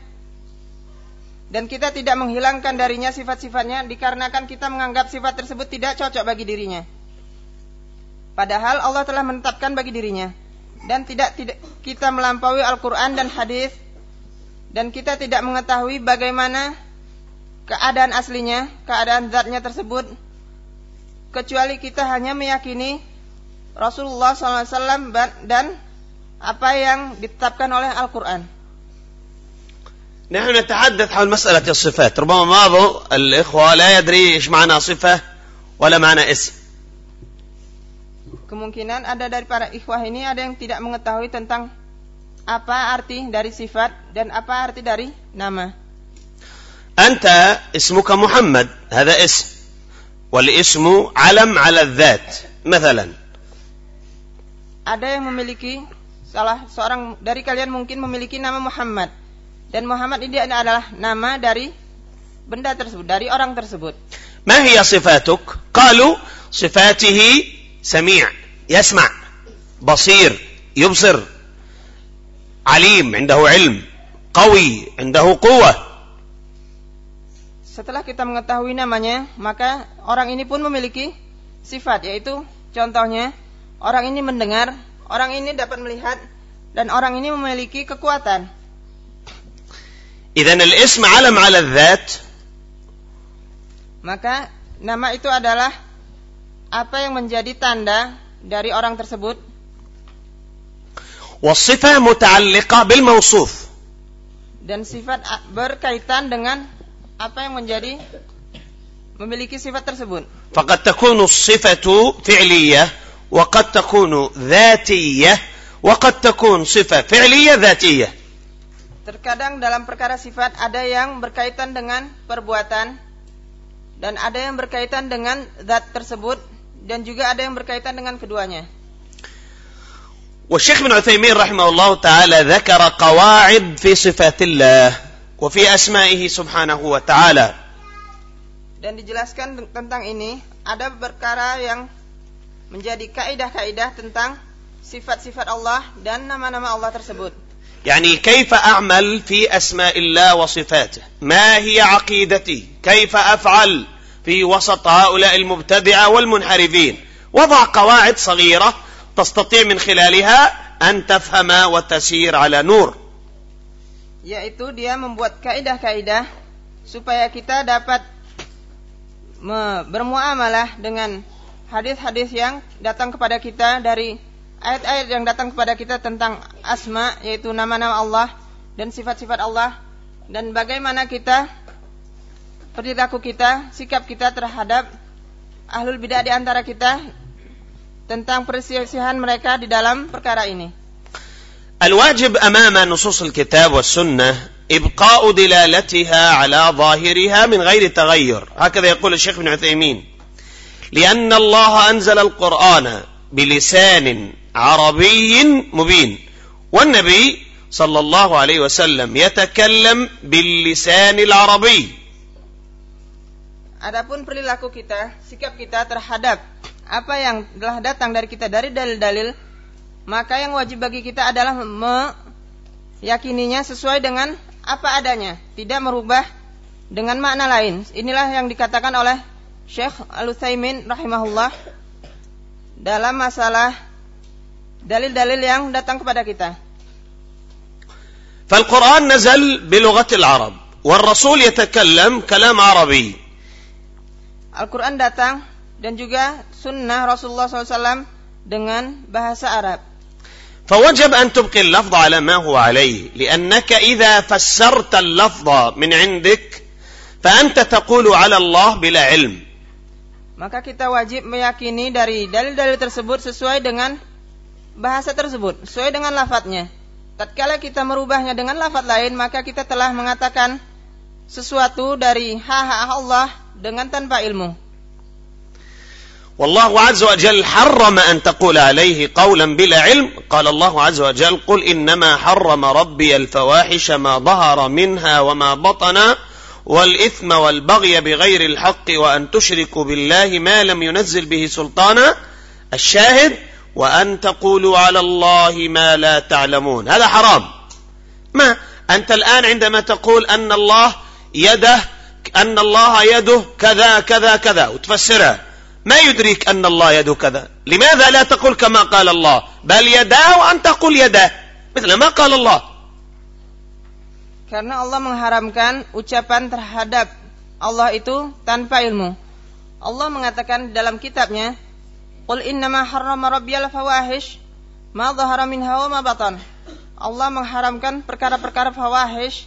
Dan kita tidak menghilangkan darinya sifat-sifatnya dikarenakan kita menganggap sifat tersebut tidak cocok bagi dirinya. Padahal Allah telah menetapkan bagi dirinya. Dan tidak tidak kita melampaui Al-Qur'an dan hadis. Dan kita tidak mengetahui bagaimana keadaan aslinya, keadaan zatnya tersebut kecuali kita hanya meyakini Rasulullah SAW dan apa yang ditetapkan oleh Al-Quran. نحن نتحدث حول مسألة الصفات ربما بعض الإخوة لا يدري إيش معنى صفة ولا معنى اسم Kemungkinan ada dari para ikhwah ini ada yang tidak mengetahui tentang apa arti dari sifat dan apa arti dari nama. أنت اسمك محمد هذا اسم والاسم علم على الذات مثلا ada yang memiliki salah seorang dari kalian mungkin memiliki nama Muhammad dan Muhammad ini adalah nama dari benda tersebut dari orang tersebut ما هي صفاتك قالوا صفاته سميع يسمع بصير يبصر عليم عنده علم قوي عنده قوه setelah kita mengetahui namanya, maka orang ini pun memiliki sifat yaitu contohnya orang ini mendengar, orang ini dapat melihat dan orang ini memiliki kekuatan. Idzan al-ism 'alam 'ala. Maka nama itu adalah apa yang menjadi tanda dari orang tersebut. Wasifah muta'alliqah bil mawsuf. Dan sifat berkaitan dengan apa yang menjadi memiliki sifat tersebut. فقد تكون الصفة فعلية وقد تكون ذاتية وقد تكون صفة فعلية ذاتية Terkadang dalam perkara sifat ada yang berkaitan dengan perbuatan dan ada yang berkaitan dengan zat tersebut dan juga ada yang berkaitan dengan keduanya. والشيخ ابن عثيمين رحمه الله تعالى ذكر قواعد في صفات الله وفي أسمائه سبحانه وتعالى. Dan dijelaskan tentang ini ada perkara yang menjadi kaidah-kaidah tentang sifat-sifat Allah dan nama-nama Allah tersebut. يعني كيف أعمل في أسماء الله وصفاته ما هي عقيدتي كيف أفعل في وسط هؤلاء المبتدعة والمنحرفين وضع قواعد صغيرة تستطيع من خلالها أن تفهم وتسير على نور yaitu dia membuat kaidah-kaidah supaya kita dapat bermuamalah dengan hadis-hadis yang datang kepada kita dari ayat-ayat yang datang kepada kita tentang asma yaitu nama-nama Allah dan sifat-sifat Allah dan bagaimana kita perilaku kita, sikap kita terhadap ahlul bidah di antara kita tentang perselisihan mereka di dalam perkara ini. الواجب أمام نصوص الكتاب والسنة إبقاء دلالتها على ظاهرها من غير تغير. هكذا يقول الشيخ ابن عثيمين. لأن الله أنزل القرآن بلسان عربي مبين. والنبي صلى الله عليه وسلم يتكلم باللسان العربي. Adapun perilaku kita, sikap kita terhadap apa yang telah datang dari kita dari dalil-dalil, maka yang wajib bagi kita adalah meyakininya sesuai dengan apa adanya, tidak merubah dengan makna lain. Inilah yang dikatakan oleh Syekh Al-Utsaimin rahimahullah dalam masalah dalil-dalil yang datang kepada kita. فالقرآن نزل بلغة العرب والرسول يتكلم كلام عربي Al-Quran datang dan juga sunnah Rasulullah SAW dengan bahasa Arab. فوجب أن تبقي اللفظ على ما هو عليه لأنك إذا فسرت اللفظ من عندك فأنت تقول على الله بلا علم Maka kita wajib meyakini dari dalil-dalil tersebut sesuai dengan bahasa tersebut sesuai dengan lafadznya. Tatkala kita merubahnya dengan lafadz lain, maka kita telah mengatakan sesuatu dari hak-hak Allah dengan tanpa ilmu. والله عز وجل حرم أن تقول عليه قولا بلا علم. قال الله عز وجل قل إنما حرم ربي الفواحش ما ظهر منها وما بطن والإثم والبغي بغير الحق وأن تشركوا بالله ما لم ينزل به سلطانا. الشاهد وأن تقولوا على الله ما لا تعلمون. هذا حرام. ما أنت الآن عندما تقول أن الله يده أن الله يده كذا كذا كذا وتفسرها. ما يدريك أن الله يده كذا لماذا لا تقول كما قال الله بل يداه وأن تقول يداه مثل ما قال الله Karena Allah mengharamkan ucapan terhadap Allah itu tanpa ilmu. Allah mengatakan dalam kitabnya, Qul innama harrama rabbiyal fawahish ma dhahara minha wa ma batan. Allah mengharamkan perkara-perkara fawahish,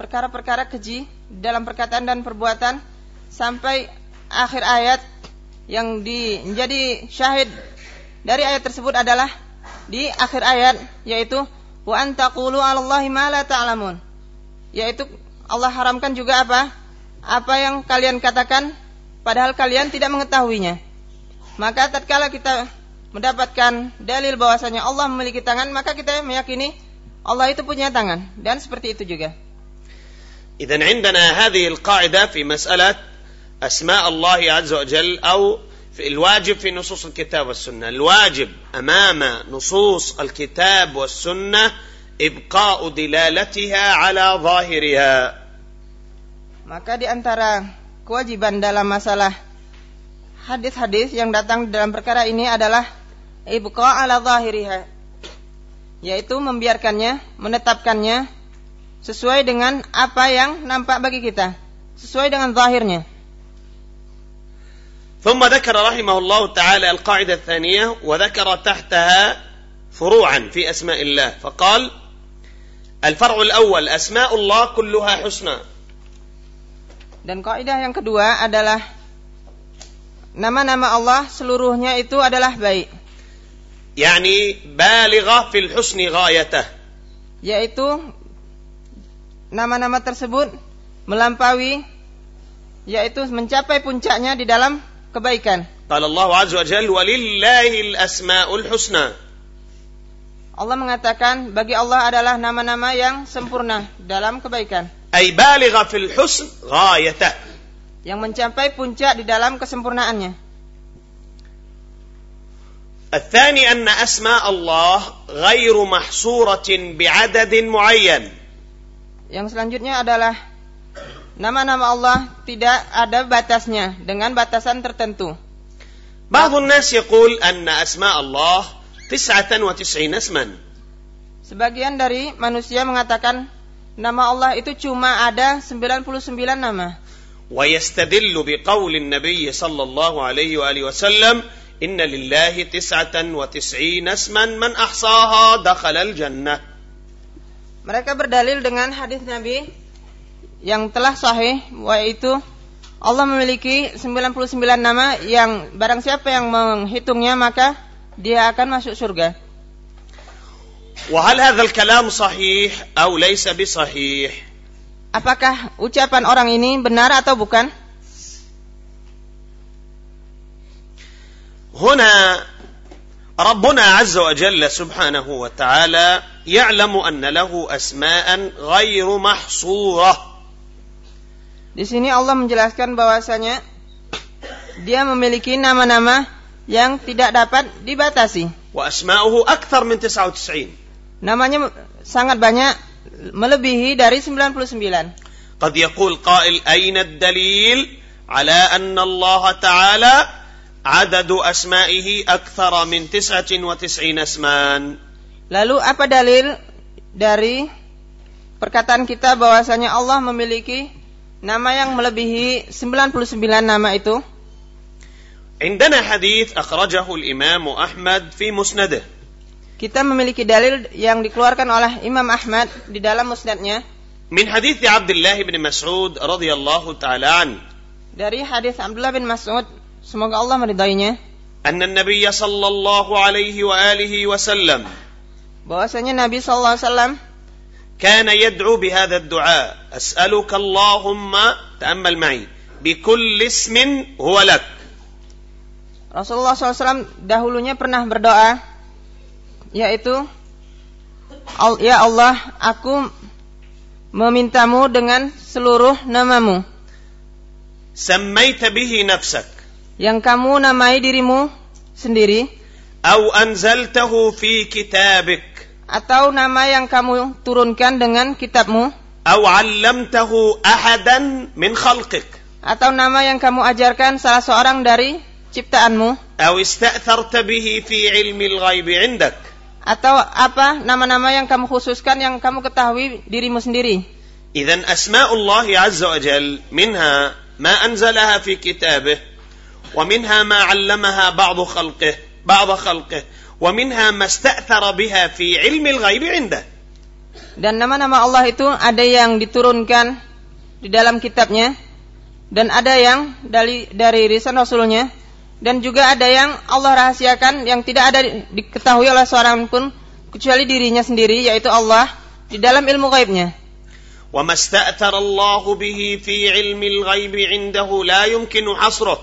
perkara-perkara keji dalam perkataan dan perbuatan sampai akhir ayat yang di, menjadi syahid dari ayat tersebut adalah di akhir ayat yaitu wa antaqulu 'alallahi ma la ta'lamun. Yaitu Allah haramkan juga apa? Apa yang kalian katakan padahal kalian tidak mengetahuinya. Maka tatkala kita mendapatkan dalil bahwasanya Allah memiliki tangan, maka kita meyakini Allah itu punya tangan dan seperti itu juga. إذا عندنا هذه القاعدة في مسألة أسماء الله عز وجل أو في الواجب في نصوص الكتاب والسنة الواجب أمام نصوص الكتاب والسنة إبقاء دلالتها على ظاهرها Maka di antara kewajiban dalam masalah hadis-hadis yang datang dalam perkara ini adalah ibqa ala zahiriha yaitu membiarkannya, menetapkannya sesuai dengan apa yang nampak bagi kita, sesuai dengan zahirnya. ثم ذكر رحمه الله تعالى القاعدة الثانية وذكر تحتها فروعا في أسماء الله فقال الفرع الأول أسماء الله كلها حسنى Dan kaidah yang kedua adalah nama-nama Allah seluruhnya itu adalah baik. يعني بالغة في الحسن غايته Yaitu nama-nama tersebut melampaui yaitu mencapai puncaknya di dalam kebaikan. قال الله عز وجل ولله الأسماء الحسنى Allah mengatakan bagi Allah adalah nama-nama yang sempurna dalam kebaikan أي بالغة في الحسن غايته yang mencapai puncak di dalam kesempurnaannya. الثاني أن أسماء الله غير محصورة بعدد معين Yang selanjutnya adalah nama-nama Allah tidak ada batasnya dengan batasan tertentu. بعض الناس يقول أن أسماء الله تسعة وتسعين اسما Sebagian dari manusia mengatakan nama Allah itu cuma ada 99 nama. ويستدل بقول النبي صلى الله عليه وآله وسلم إن لله تسعة وتسعين اسما من أحصاها دخل الجنة Mereka berdalil dengan hadis Nabi yang telah sahih yaitu Allah memiliki 99 nama yang barang siapa yang menghitungnya maka dia akan masuk surga. وهل هذا الكلام صحيح أو ليس بصحيح Apakah ucapan orang ini benar atau bukan? هنا ربنا عز وجل سبحانه وتعالى يعلم أن له أسماء غير محصورة di sini Allah menjelaskan bahwasanya dia memiliki nama-nama yang tidak dapat dibatasi. Wa asma'uhu akthar min 99. Namanya sangat banyak melebihi dari 99. Qad yaqul qail aina ad-dalil ala anna Allah ta'ala adadu asma'ihi akthar min 99 asman. Lalu apa dalil dari perkataan kita bahwasanya Allah memiliki nama yang melebihi 99 nama itu? عندنا حديث أخرجه الإمام أحمد في مسنده Kita memiliki dalil yang dikeluarkan oleh Imam Ahmad di dalam musnadnya من حديث عبد الله بن مسعود رضي الله تعالى عنه dari hadis Abdullah bin Mas'ud semoga Allah meridainya أن النبي صلى الله عليه وآله وسلم bahwasanya Nabi sallallahu alaihi wasallam كان يدعو بهذا الدعاء أسألك اللهم تأمل معي بكل اسم هو لك Rasulullah SAW dahulunya pernah berdoa yaitu "Al- Ya Allah aku memintamu dengan seluruh namamu سميت به نفسك yang kamu namai dirimu sendiri أو أنزلته في كتابك atau nama yang kamu turunkan dengan kitabmu أو علمته أحدا من خلقك atau nama yang kamu ajarkan salah seorang dari ciptaanmu أو استأثرت به في علم الغيب عندك atau apa nama-nama yang kamu khususkan yang kamu ketahui dirimu sendiri إذا أسماء الله عز وجل منها ما أنزلها في كتابه ومنها ما علمها بعض خلقه بعض خلقه ومنها ما استأثر بها في علم الغيب عنده Dan nama-nama Allah itu ada yang diturunkan di dalam kitabnya dan ada yang dari dari risan Rasulnya dan juga ada yang Allah rahasiakan yang tidak ada di- diketahui oleh seorang pun kecuali dirinya sendiri yaitu Allah di dalam ilmu gaibnya. وما استأثر الله به في علم الغيب عنده لا يمكن حصره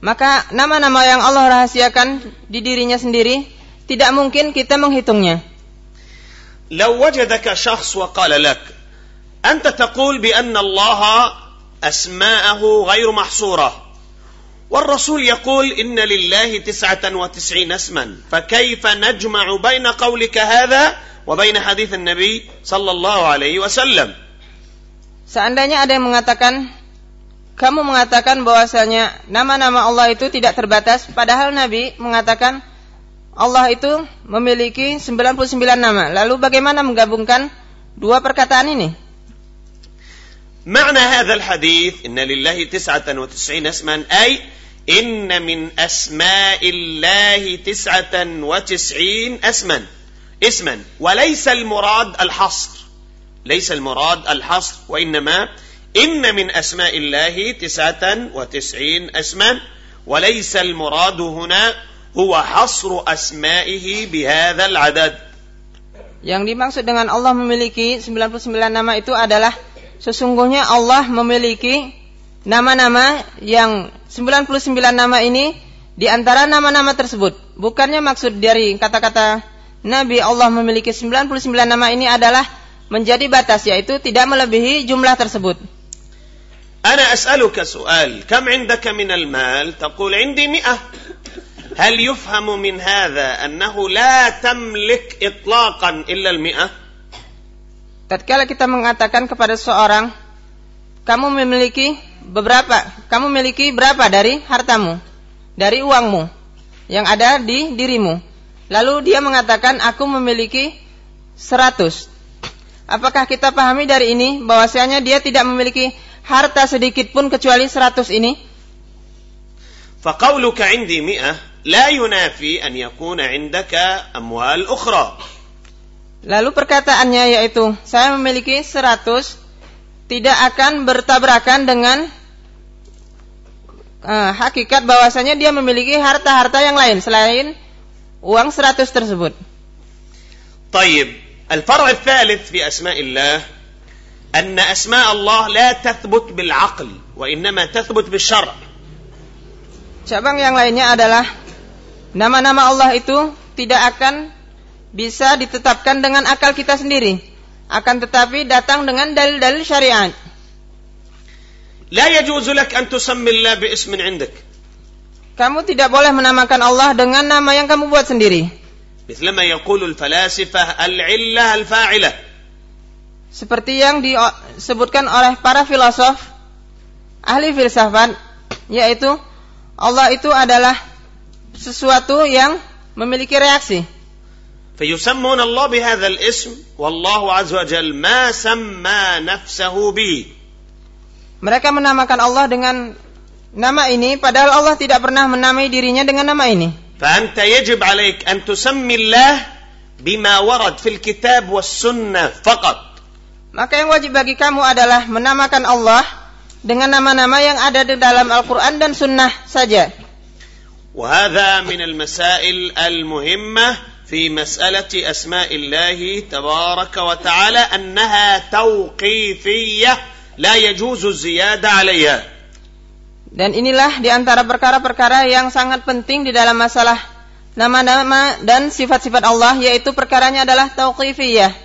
Maka nama-nama yang Allah rahasiakan di dirinya sendiri tidak mungkin kita menghitungnya. لو وجدك شخص وقال لك أنت تقول بأن الله أسماءه غير محصورة والرسول يقول إن لله تسعة وتسعين اسما فكيف نجمع بين قولك هذا وبين حديث النبي صلى الله عليه وسلم Seandainya ada yang mengatakan kamu mengatakan bahwasanya nama-nama Allah itu tidak terbatas padahal Nabi mengatakan Allah itu memiliki 99 nama. Lalu bagaimana menggabungkan dua perkataan ini? معنى هذا الحديث إن لله تسعة وتسعين اسما أي إن من أسماء الله تسعة وتسعين اسما اسما وليس المراد الحصر ليس المراد الحصر وإنما إن من أسماء الله تسعة وتسعين اسما وليس المراد هنا هو حصر أسمائه بهذا العدد Yang dimaksud dengan Allah memiliki 99 nama itu adalah sesungguhnya Allah memiliki nama-nama yang 99 nama ini di antara nama-nama tersebut. Bukannya maksud dari kata-kata Nabi Allah memiliki 99 nama ini adalah menjadi batas yaitu tidak melebihi jumlah tersebut. أنا أسألك سؤال كم عندك من المال تقول عندي مئة هل يفهم من هذا أنه لا تملك إطلاقا إلا المئة tatkala kita mengatakan kepada seorang kamu memiliki beberapa kamu memiliki berapa dari hartamu dari uangmu yang ada di dirimu lalu dia mengatakan aku memiliki seratus apakah kita pahami dari ini bahwasanya dia tidak memiliki harta sedikit pun kecuali seratus ini فقولك عندي مئة لا ينافي أن يكون عندك أموال أخرى Lalu perkataannya yaitu saya memiliki 100 tidak akan bertabrakan dengan uh, hakikat bahwasanya dia memiliki harta-harta yang lain selain uang 100 tersebut. طيب الفرع الثالث في أسماء الله أن أسماء الله لا تثبت بالعقل وإنما تثبت بالشرع Cabang yang lainnya adalah nama-nama Allah itu tidak akan bisa ditetapkan dengan akal kita sendiri, akan tetapi datang dengan dalil-dalil syariat. لا يجوز لك أن تسمي الله باسم عندك Kamu tidak boleh menamakan Allah dengan nama yang kamu buat sendiri. مثلما يقول الفلاسفة العلة الفاعلة Seperti yang disebutkan oleh para filosof ahli filsafat yaitu Allah itu adalah sesuatu yang memiliki reaksi. فيسمون الله بهذا الاسم والله عز وجل ما سمى نفسه به Mereka menamakan Allah dengan nama ini padahal Allah tidak pernah menamai dirinya dengan nama ini. فأنت يجب عليك أن تسمي الله بما ورد في الكتاب والسنة فقط Maka yang wajib bagi kamu adalah menamakan Allah dengan nama-nama yang ada di dalam Al-Quran dan Sunnah saja. وهذا من المسائل المهمة في مسألة أسماء الله تبارك وتعالى أنها توقيفية لا يجوز الزيادة عليها Dan inilah di antara perkara-perkara yang sangat penting di dalam masalah nama-nama dan sifat-sifat Allah yaitu perkaranya adalah tauqifiyah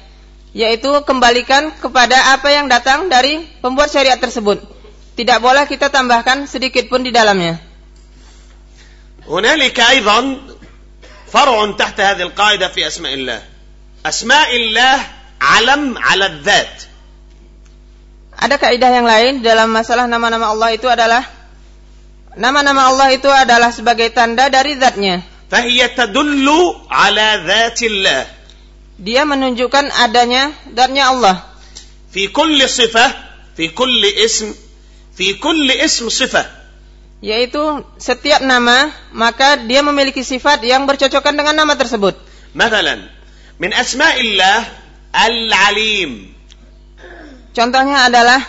yaitu kembalikan kepada apa yang datang dari pembuat syariat tersebut. Tidak boleh kita tambahkan sedikit pun di dalamnya. هنالك أيضا فرع تحت هذه القاعدة في أسماء الله أسماء الله علم على الذات Ada kaidah yang lain dalam masalah nama-nama Allah itu adalah nama-nama Allah itu adalah sebagai tanda dari zatnya. فهي تدل على ذات الله dia menunjukkan adanya datnya Allah. Fi kulli sifah, fi kulli ism, fi kulli ism sifah. Yaitu setiap nama, maka dia memiliki sifat yang bercocokan dengan nama tersebut. Misalnya, min asma'illah al-alim. Contohnya adalah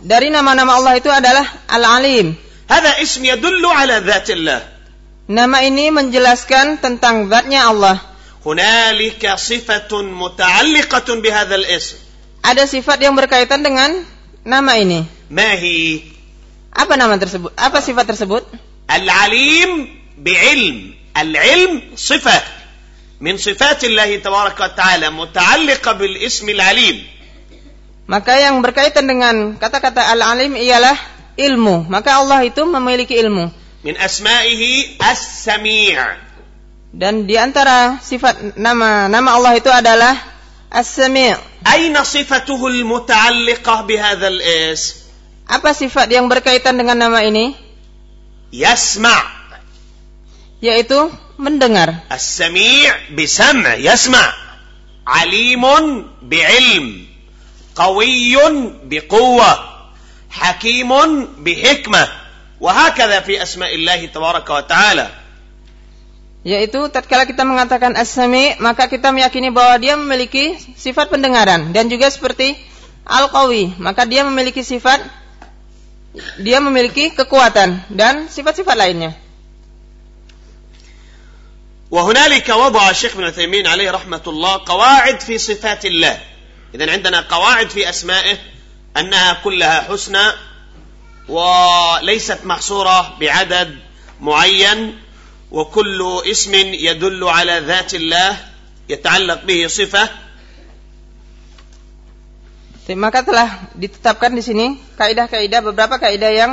dari nama-nama Allah itu adalah Al-Alim. Hada ism yadullu ala dhatillah. Nama ini menjelaskan tentang zatnya Allah. هنالك صفة متعلقة بهذا الاسم Ada sifat yang berkaitan dengan nama ini. ما هي Apa nama tersebut? Apa sifat tersebut? العليم بعلم العلم صفة من صفات الله تبارك وتعالى متعلقة بالاسم العليم Maka yang berkaitan dengan kata-kata al-alim ialah ilmu. Maka Allah itu memiliki ilmu. من أسمائه السميع Dan di antara sifat nama nama Allah itu adalah As-Sami'. أين صفته المتعلقة بهذا الاسم Apa sifat yang berkaitan dengan nama ini? يسمع Yaitu mendengar. السميع بسمع يسمع عليم بعلم قوي بقوة حكيم بحكمة وهكذا في أسماء الله تبارك وتعالى Yaitu tatkala kita mengatakan As-Sami', maka kita meyakini bahwa dia memiliki sifat pendengaran dan juga seperti Al-Qawi, maka dia memiliki sifat dia memiliki kekuatan dan sifat-sifat lainnya. وهنالك وضع الشيخ ابن عثيمين عليه رحمة الله قواعد في صفات الله إذا عندنا قواعد في أسمائه أنها كلها حسنى وليست محصورة بعدد معين وكل اسم يدل على ذات الله يتعلق به صفة Maka telah ditetapkan di sini kaidah-kaidah beberapa kaidah yang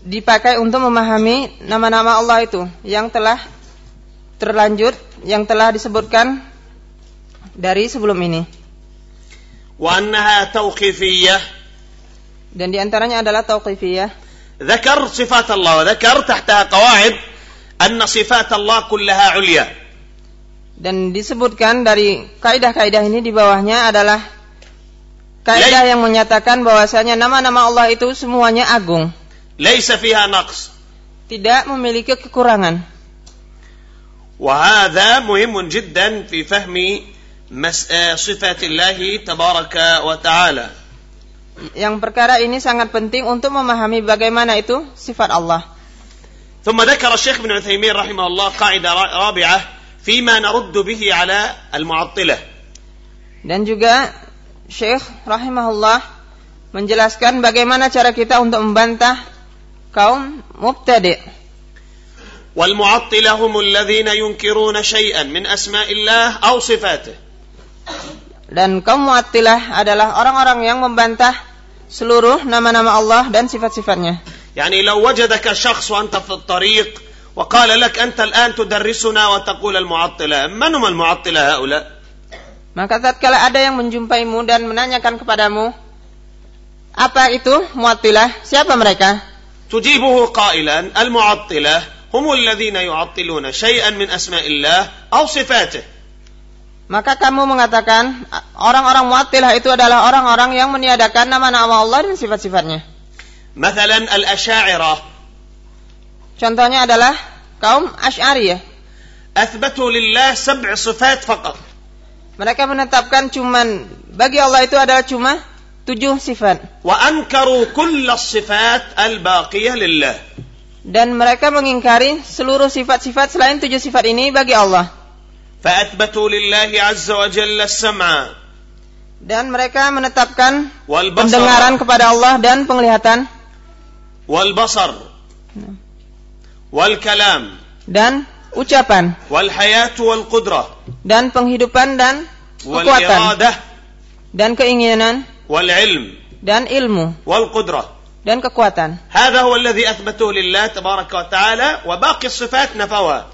dipakai untuk memahami nama-nama Allah itu yang telah terlanjut, yang telah disebutkan dari sebelum ini. وأنها توقيفية Dan diantaranya adalah tauqifiyah. ذكر صفات الله وذكر تحتها قواعد أن صفات الله كلها عليا Dan disebutkan dari kaidah-kaidah ini di bawahnya adalah kaidah yang menyatakan bahwasanya nama-nama Allah itu semuanya agung, ليس فيها نقص tidak memiliki kekurangan. وهذا مهم جدا في فهم مس- آه، صفات الله تبارك وتعالى Yang perkara ini sangat penting untuk memahami bagaimana itu sifat Allah. ثم ذكر الشيخ ابن عثيمين رحمه الله قاعدة را- رابعة فيما نرد به على المعطلة Dan juga Syekh rahimahullah menjelaskan bagaimana cara kita untuk membantah kaum mubtadi'. والمعطلة هم الذين ينكرون شيئا من أسماء الله أو صفاته Dan kaum mu'attilah adalah orang-orang yang membantah seluruh nama-nama Allah dan sifat-sifatnya. يعني لو وجدك شخص وأنت في الطريق وقال لك أنت الآن تدرسنا وتقول المعطلة من هم المعطلة هؤلاء Maka tatkala ada yang menjumpaimu dan menanyakan kepadamu, apa itu mu'attilah? Siapa mereka? تجيبه قائلا المعطلة هم الذين يعطلون شيئا من أسماء الله أو صفاته Maka kamu mengatakan orang-orang mu'attilah itu adalah orang-orang yang meniadakan nama-nama Allah dan sifat-sifatnya. مثلا الأشاعرة Contohnya adalah kaum Asy'ariyah. أثبتوا لله سبع صفات فقط Mereka menetapkan cuman bagi Allah itu adalah cuma tujuh sifat. وأنكروا كل الصفات الباقية لله Dan mereka mengingkari seluruh sifat-sifat selain tujuh sifat ini bagi Allah. فأثبتوا لله عز وجل السمع Dan mereka menetapkan والبصر pendengaran kepada Allah dan penglihatan wal basar wal kalam dan ucapan wal hayat wal qudrah dan penghidupan dan kekuatan dan keinginan wal ilm dan ilmu wal qudrah dan kekuatan. Hada huwa alladhi athbatuhu lillah tabaraka wa ta'ala wa baqi sifat nafawa.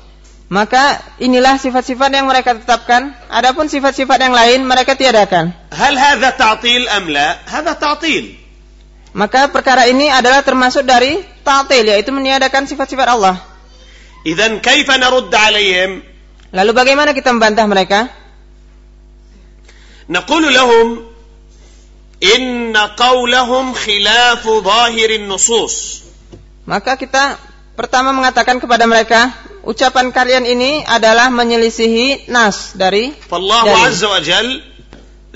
Maka inilah sifat-sifat yang mereka tetapkan, adapun sifat-sifat yang lain mereka tiadakan. Hal hadza ta'til am la? Hadza ta'til. Maka perkara ini adalah termasuk dari ta'til yaitu meniadakan sifat-sifat Allah. إذا كيف نرد عليهم Lalu bagaimana kita membantah mereka? نقول لهم إن قولهم خلاف ظاهر النصوص Maka kita pertama mengatakan kepada mereka, ucapan kalian ini adalah menyelisihi nas dari فالله dalil. عز وجل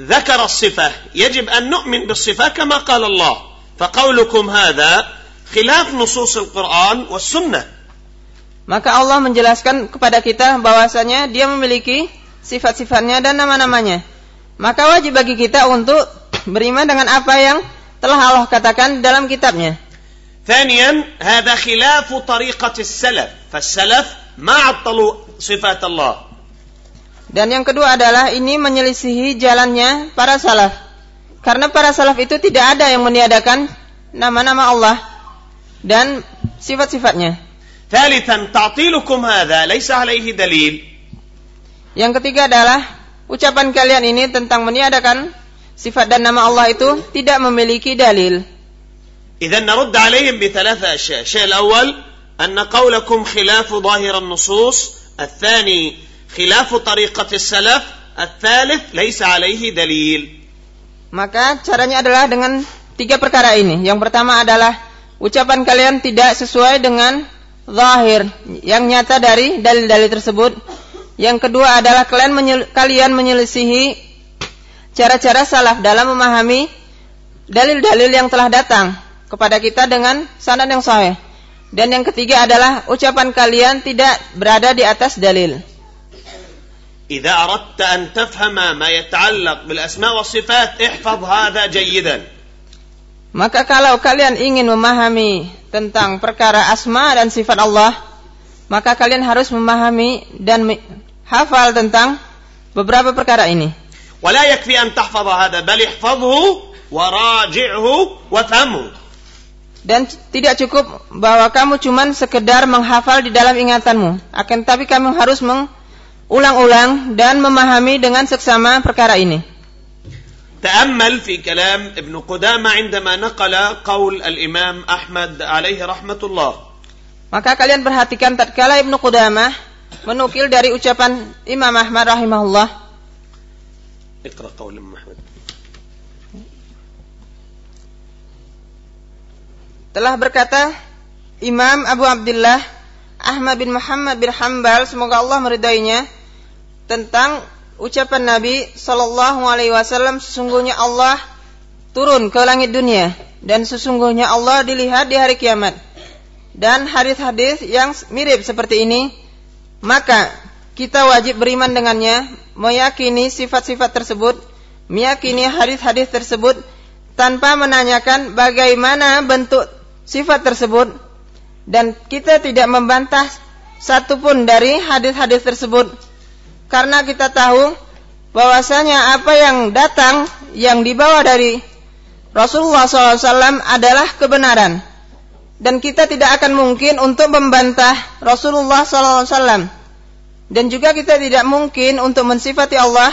ذكر الصفة يجب أن نؤمن بالصفة كما قال الله فقولكم هذا خلاف نصوص القرآن والسنة Maka Allah menjelaskan kepada kita bahwasanya Dia memiliki sifat-sifatnya dan nama-namanya. Maka wajib bagi kita untuk beriman dengan apa yang telah Allah katakan dalam kitabnya. ثانيا هذا خلاف طريقة السلف فالسلف ما عطلوا صفات الله Dan yang kedua adalah ini menyelisihi jalannya para salaf. Karena para salaf itu tidak ada yang meniadakan nama-nama Allah dan sifat-sifatnya. ثالثا تعطيلكم هذا ليس عليه دليل Yang ketiga adalah ucapan kalian ini tentang meniadakan sifat dan nama Allah itu tidak memiliki dalil. إذا نرد عليهم بثلاثة أشياء الشيء الأول أن قولكم خلاف ظاهر النصوص الثاني خلاف طريقة السلف الثالث ليس عليه دليل maka caranya adalah dengan tiga perkara ini. Yang pertama adalah ucapan kalian tidak sesuai dengan zahir yang nyata dari dalil-dalil tersebut. Yang kedua adalah kalian kalian menyelisihi cara-cara salaf dalam memahami dalil-dalil yang telah datang kepada kita dengan sanad yang sahih. Dan yang ketiga adalah ucapan kalian tidak berada di atas dalil. إذا أردت أن تفهم ما يتعلق بالأسماء والصفات احفظ هذا جيدا Maka kalau kalian ingin memahami tentang perkara asma dan sifat Allah, maka kalian harus memahami dan me- hafal tentang beberapa perkara ini. ولا يكفي أن تحفظ هذا بل احفظه وراجعه وافهمه dan tidak cukup bahwa kamu cuman sekedar menghafal di dalam ingatanmu. Akan tapi kamu harus mengulang-ulang dan memahami dengan seksama perkara ini. تأمل في كلام ابن قدامة عندما نقل قول الإمام أحمد عليه رحمة الله. Maka kalian perhatikan tatkala Ibnu Qudamah menukil dari ucapan Imam Ahmad rahimahullah. اقرأ قول أحمد. telah berkata Imam Abu Abdullah Ahmad bin Muhammad bin Hambal semoga Allah meridainya tentang ucapan Nabi Shallallahu Alaihi Wasallam sesungguhnya Allah turun ke langit dunia dan sesungguhnya Allah dilihat di hari kiamat. Dan hadis-hadis yang mirip seperti ini maka kita wajib beriman dengannya meyakini sifat-sifat tersebut meyakini hadis-hadis tersebut tanpa menanyakan bagaimana bentuk sifat tersebut. Dan kita tidak membantah satupun dari hadis-hadis tersebut karena kita tahu bahwasanya apa yang datang yang dibawa dari Rasulullah SAW adalah kebenaran. Dan kita tidak akan mungkin untuk membantah Rasulullah SAW dan juga kita tidak mungkin untuk mensifati Allah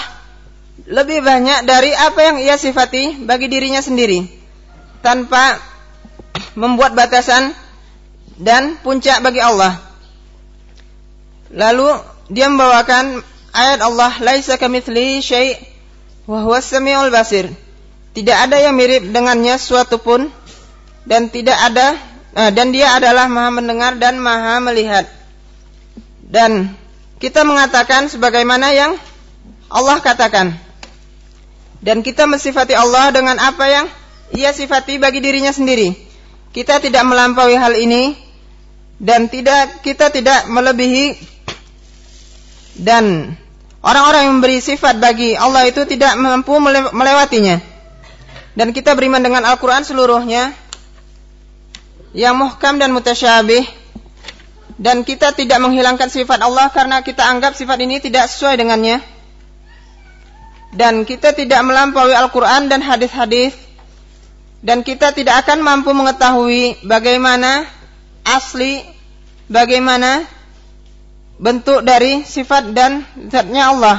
lebih banyak dari apa yang ia sifati bagi dirinya sendiri. Tanpa membuat batasan dan puncak bagi Allah. Lalu dia membawakan ayat Allah laisa kamitsli syai' wa huwas samiul basir. Tidak ada yang mirip dengannya suatu pun dan tidak ada eh, dan dia adalah Maha mendengar dan Maha melihat. Dan kita mengatakan sebagaimana yang Allah katakan. Dan kita mensifati Allah dengan apa yang ia sifati bagi dirinya sendiri kita tidak melampaui hal ini dan tidak kita tidak melebihi dan orang-orang yang memberi sifat bagi Allah itu tidak mampu melewatinya. Dan kita beriman dengan Al-Quran seluruhnya. Yang muhkam dan mutasyabih. Dan kita tidak menghilangkan sifat Allah karena kita anggap sifat ini tidak sesuai dengannya. Dan kita tidak melampaui Al-Quran dan hadis-hadis. Dan kita tidak akan mampu mengetahui bagaimana asli bagaimana bentuk dari sifat dan zatnya Allah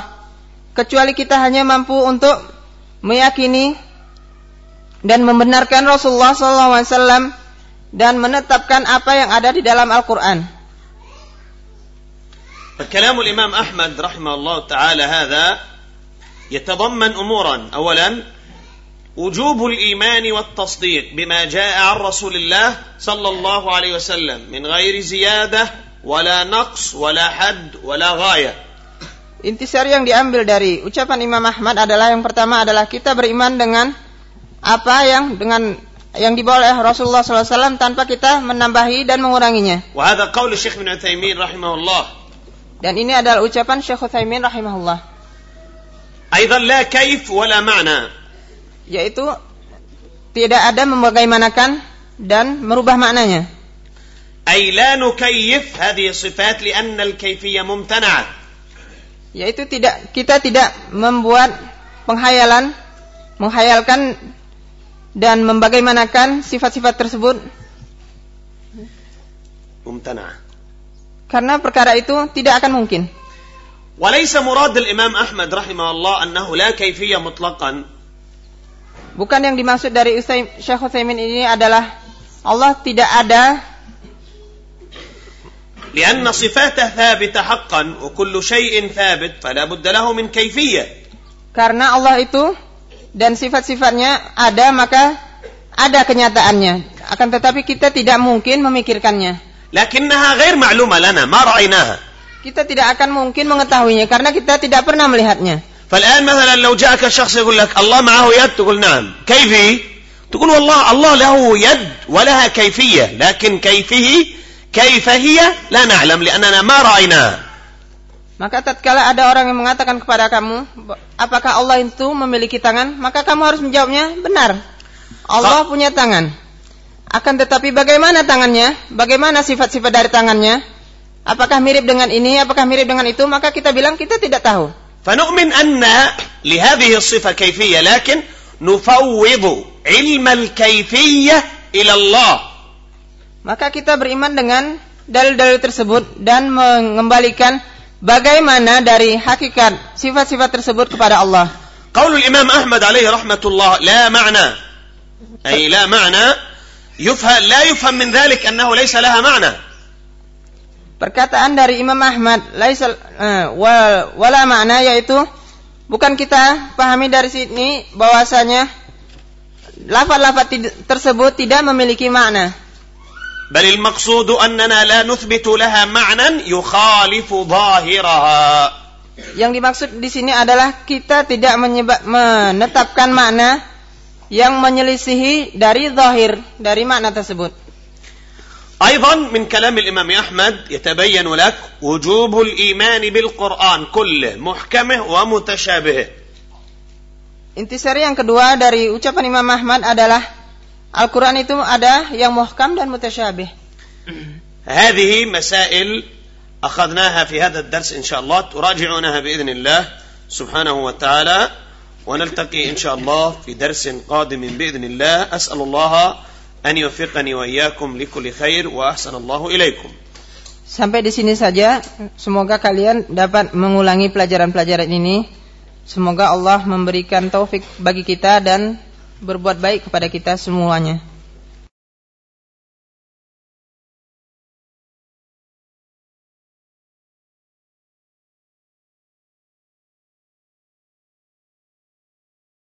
kecuali kita hanya mampu untuk meyakini dan membenarkan Rasulullah SAW dan menetapkan apa yang ada di dalam Al-Quran. فكلام الإمام أحمد رحمه الله تعالى هذا يتضمن أمورا أولا وجوب الإيمان والتصديق بما جاء عن رسول الله صلى الله عليه وسلم من غير زيادة ولا نقص ولا حد ولا غاية Intisari yang diambil dari ucapan Imam Ahmad adalah yang pertama adalah kita beriman dengan apa yang dengan yang dibawa oleh Rasulullah SAW tanpa kita menambahi dan menguranginya. وهذا قول الشيخ ابن عثيمين رحمه الله. Dan ini adalah ucapan Syekh Utsaimin rahimahullah. أيضا لا كيف ولا معنى yaitu tidak ada membagaimanakan dan merubah maknanya. أي لا نكيف هذه الصفات لأن الكيفية ممتنعة. Yaitu tidak kita tidak membuat penghayalan, menghayalkan dan membagaimanakan sifat-sifat tersebut. ممتنعة. Karena perkara itu tidak akan mungkin. وليس مراد الإمام أحمد رحمه الله أنه لا كيفية مطلقا Bukan yang dimaksud dari Usaim, Syekh Utsaimin ini adalah Allah tidak ada لأن صفاته ثابتة حقا وكل شيء ثابت فلا بد له من كيفية karena Allah itu dan sifat-sifatnya ada maka ada kenyataannya akan tetapi kita tidak mungkin memikirkannya لكنها غير معلومة لنا ما رأيناها kita tidak akan mungkin mengetahuinya karena kita tidak pernah melihatnya فالآن مثلا لو جاءك شخص يقول لك الله معه يد تقول نعم كيفي تقول والله الله له يد ولها كيفية لكن كيفه كيف هي لا نعلم لأننا ما رأيناها Maka tatkala ada orang yang mengatakan kepada kamu, apakah Allah itu memiliki tangan? Maka kamu harus menjawabnya, benar. Allah punya tangan. Akan tetapi bagaimana tangannya? Bagaimana sifat-sifat dari tangannya? Apakah mirip dengan ini? Apakah mirip dengan itu? Maka kita bilang kita tidak tahu. فنؤمن أن لهذه الصفة كيفية لكن نفوض علم الكيفية إلى الله maka kita beriman dengan dalil-dalil tersebut dan mengembalikan bagaimana dari hakikat sifat-sifat tersebut kepada Allah. Qaulul Imam Ahmad alaihi rahmatullah la ma'na. Ai la ma'na yufha la yufham min dhalik annahu laysa laha ma'na. Perkataan dari Imam Ahmad laisa uh, eh, wala, ma'na yaitu bukan kita pahami dari sini bahwasanya lafal-lafal tersebut tidak memiliki makna. بل المقصود أننا لا نثبت لها معنى يخالف ظاهرها Yang dimaksud di sini adalah kita tidak menyebab, menetapkan makna yang menyelisihi dari zahir dari makna tersebut. أيضا من كلام الإمام أحمد يتبين لك وجوب الإيمان بالقرآن كله محكمه ومتشابهه Intisari yang kedua dari ucapan Imam Ahmad adalah Al-Quran itu ada yang muhkam dan mutasyabih. هذه مسائل أخذناها في هذا الدرس إن شاء الله تراجعونها بإذن الله سبحانه وتعالى ونلتقي إن شاء الله في درس قادم بإذن الله أسأل الله أن يوفقني وإياكم لكل خير وأحسن الله إليكم Sampai di sini saja. Semoga kalian dapat mengulangi pelajaran-pelajaran ini. Semoga Allah memberikan taufik bagi kita dan berbuat baik kepada kita semuanya.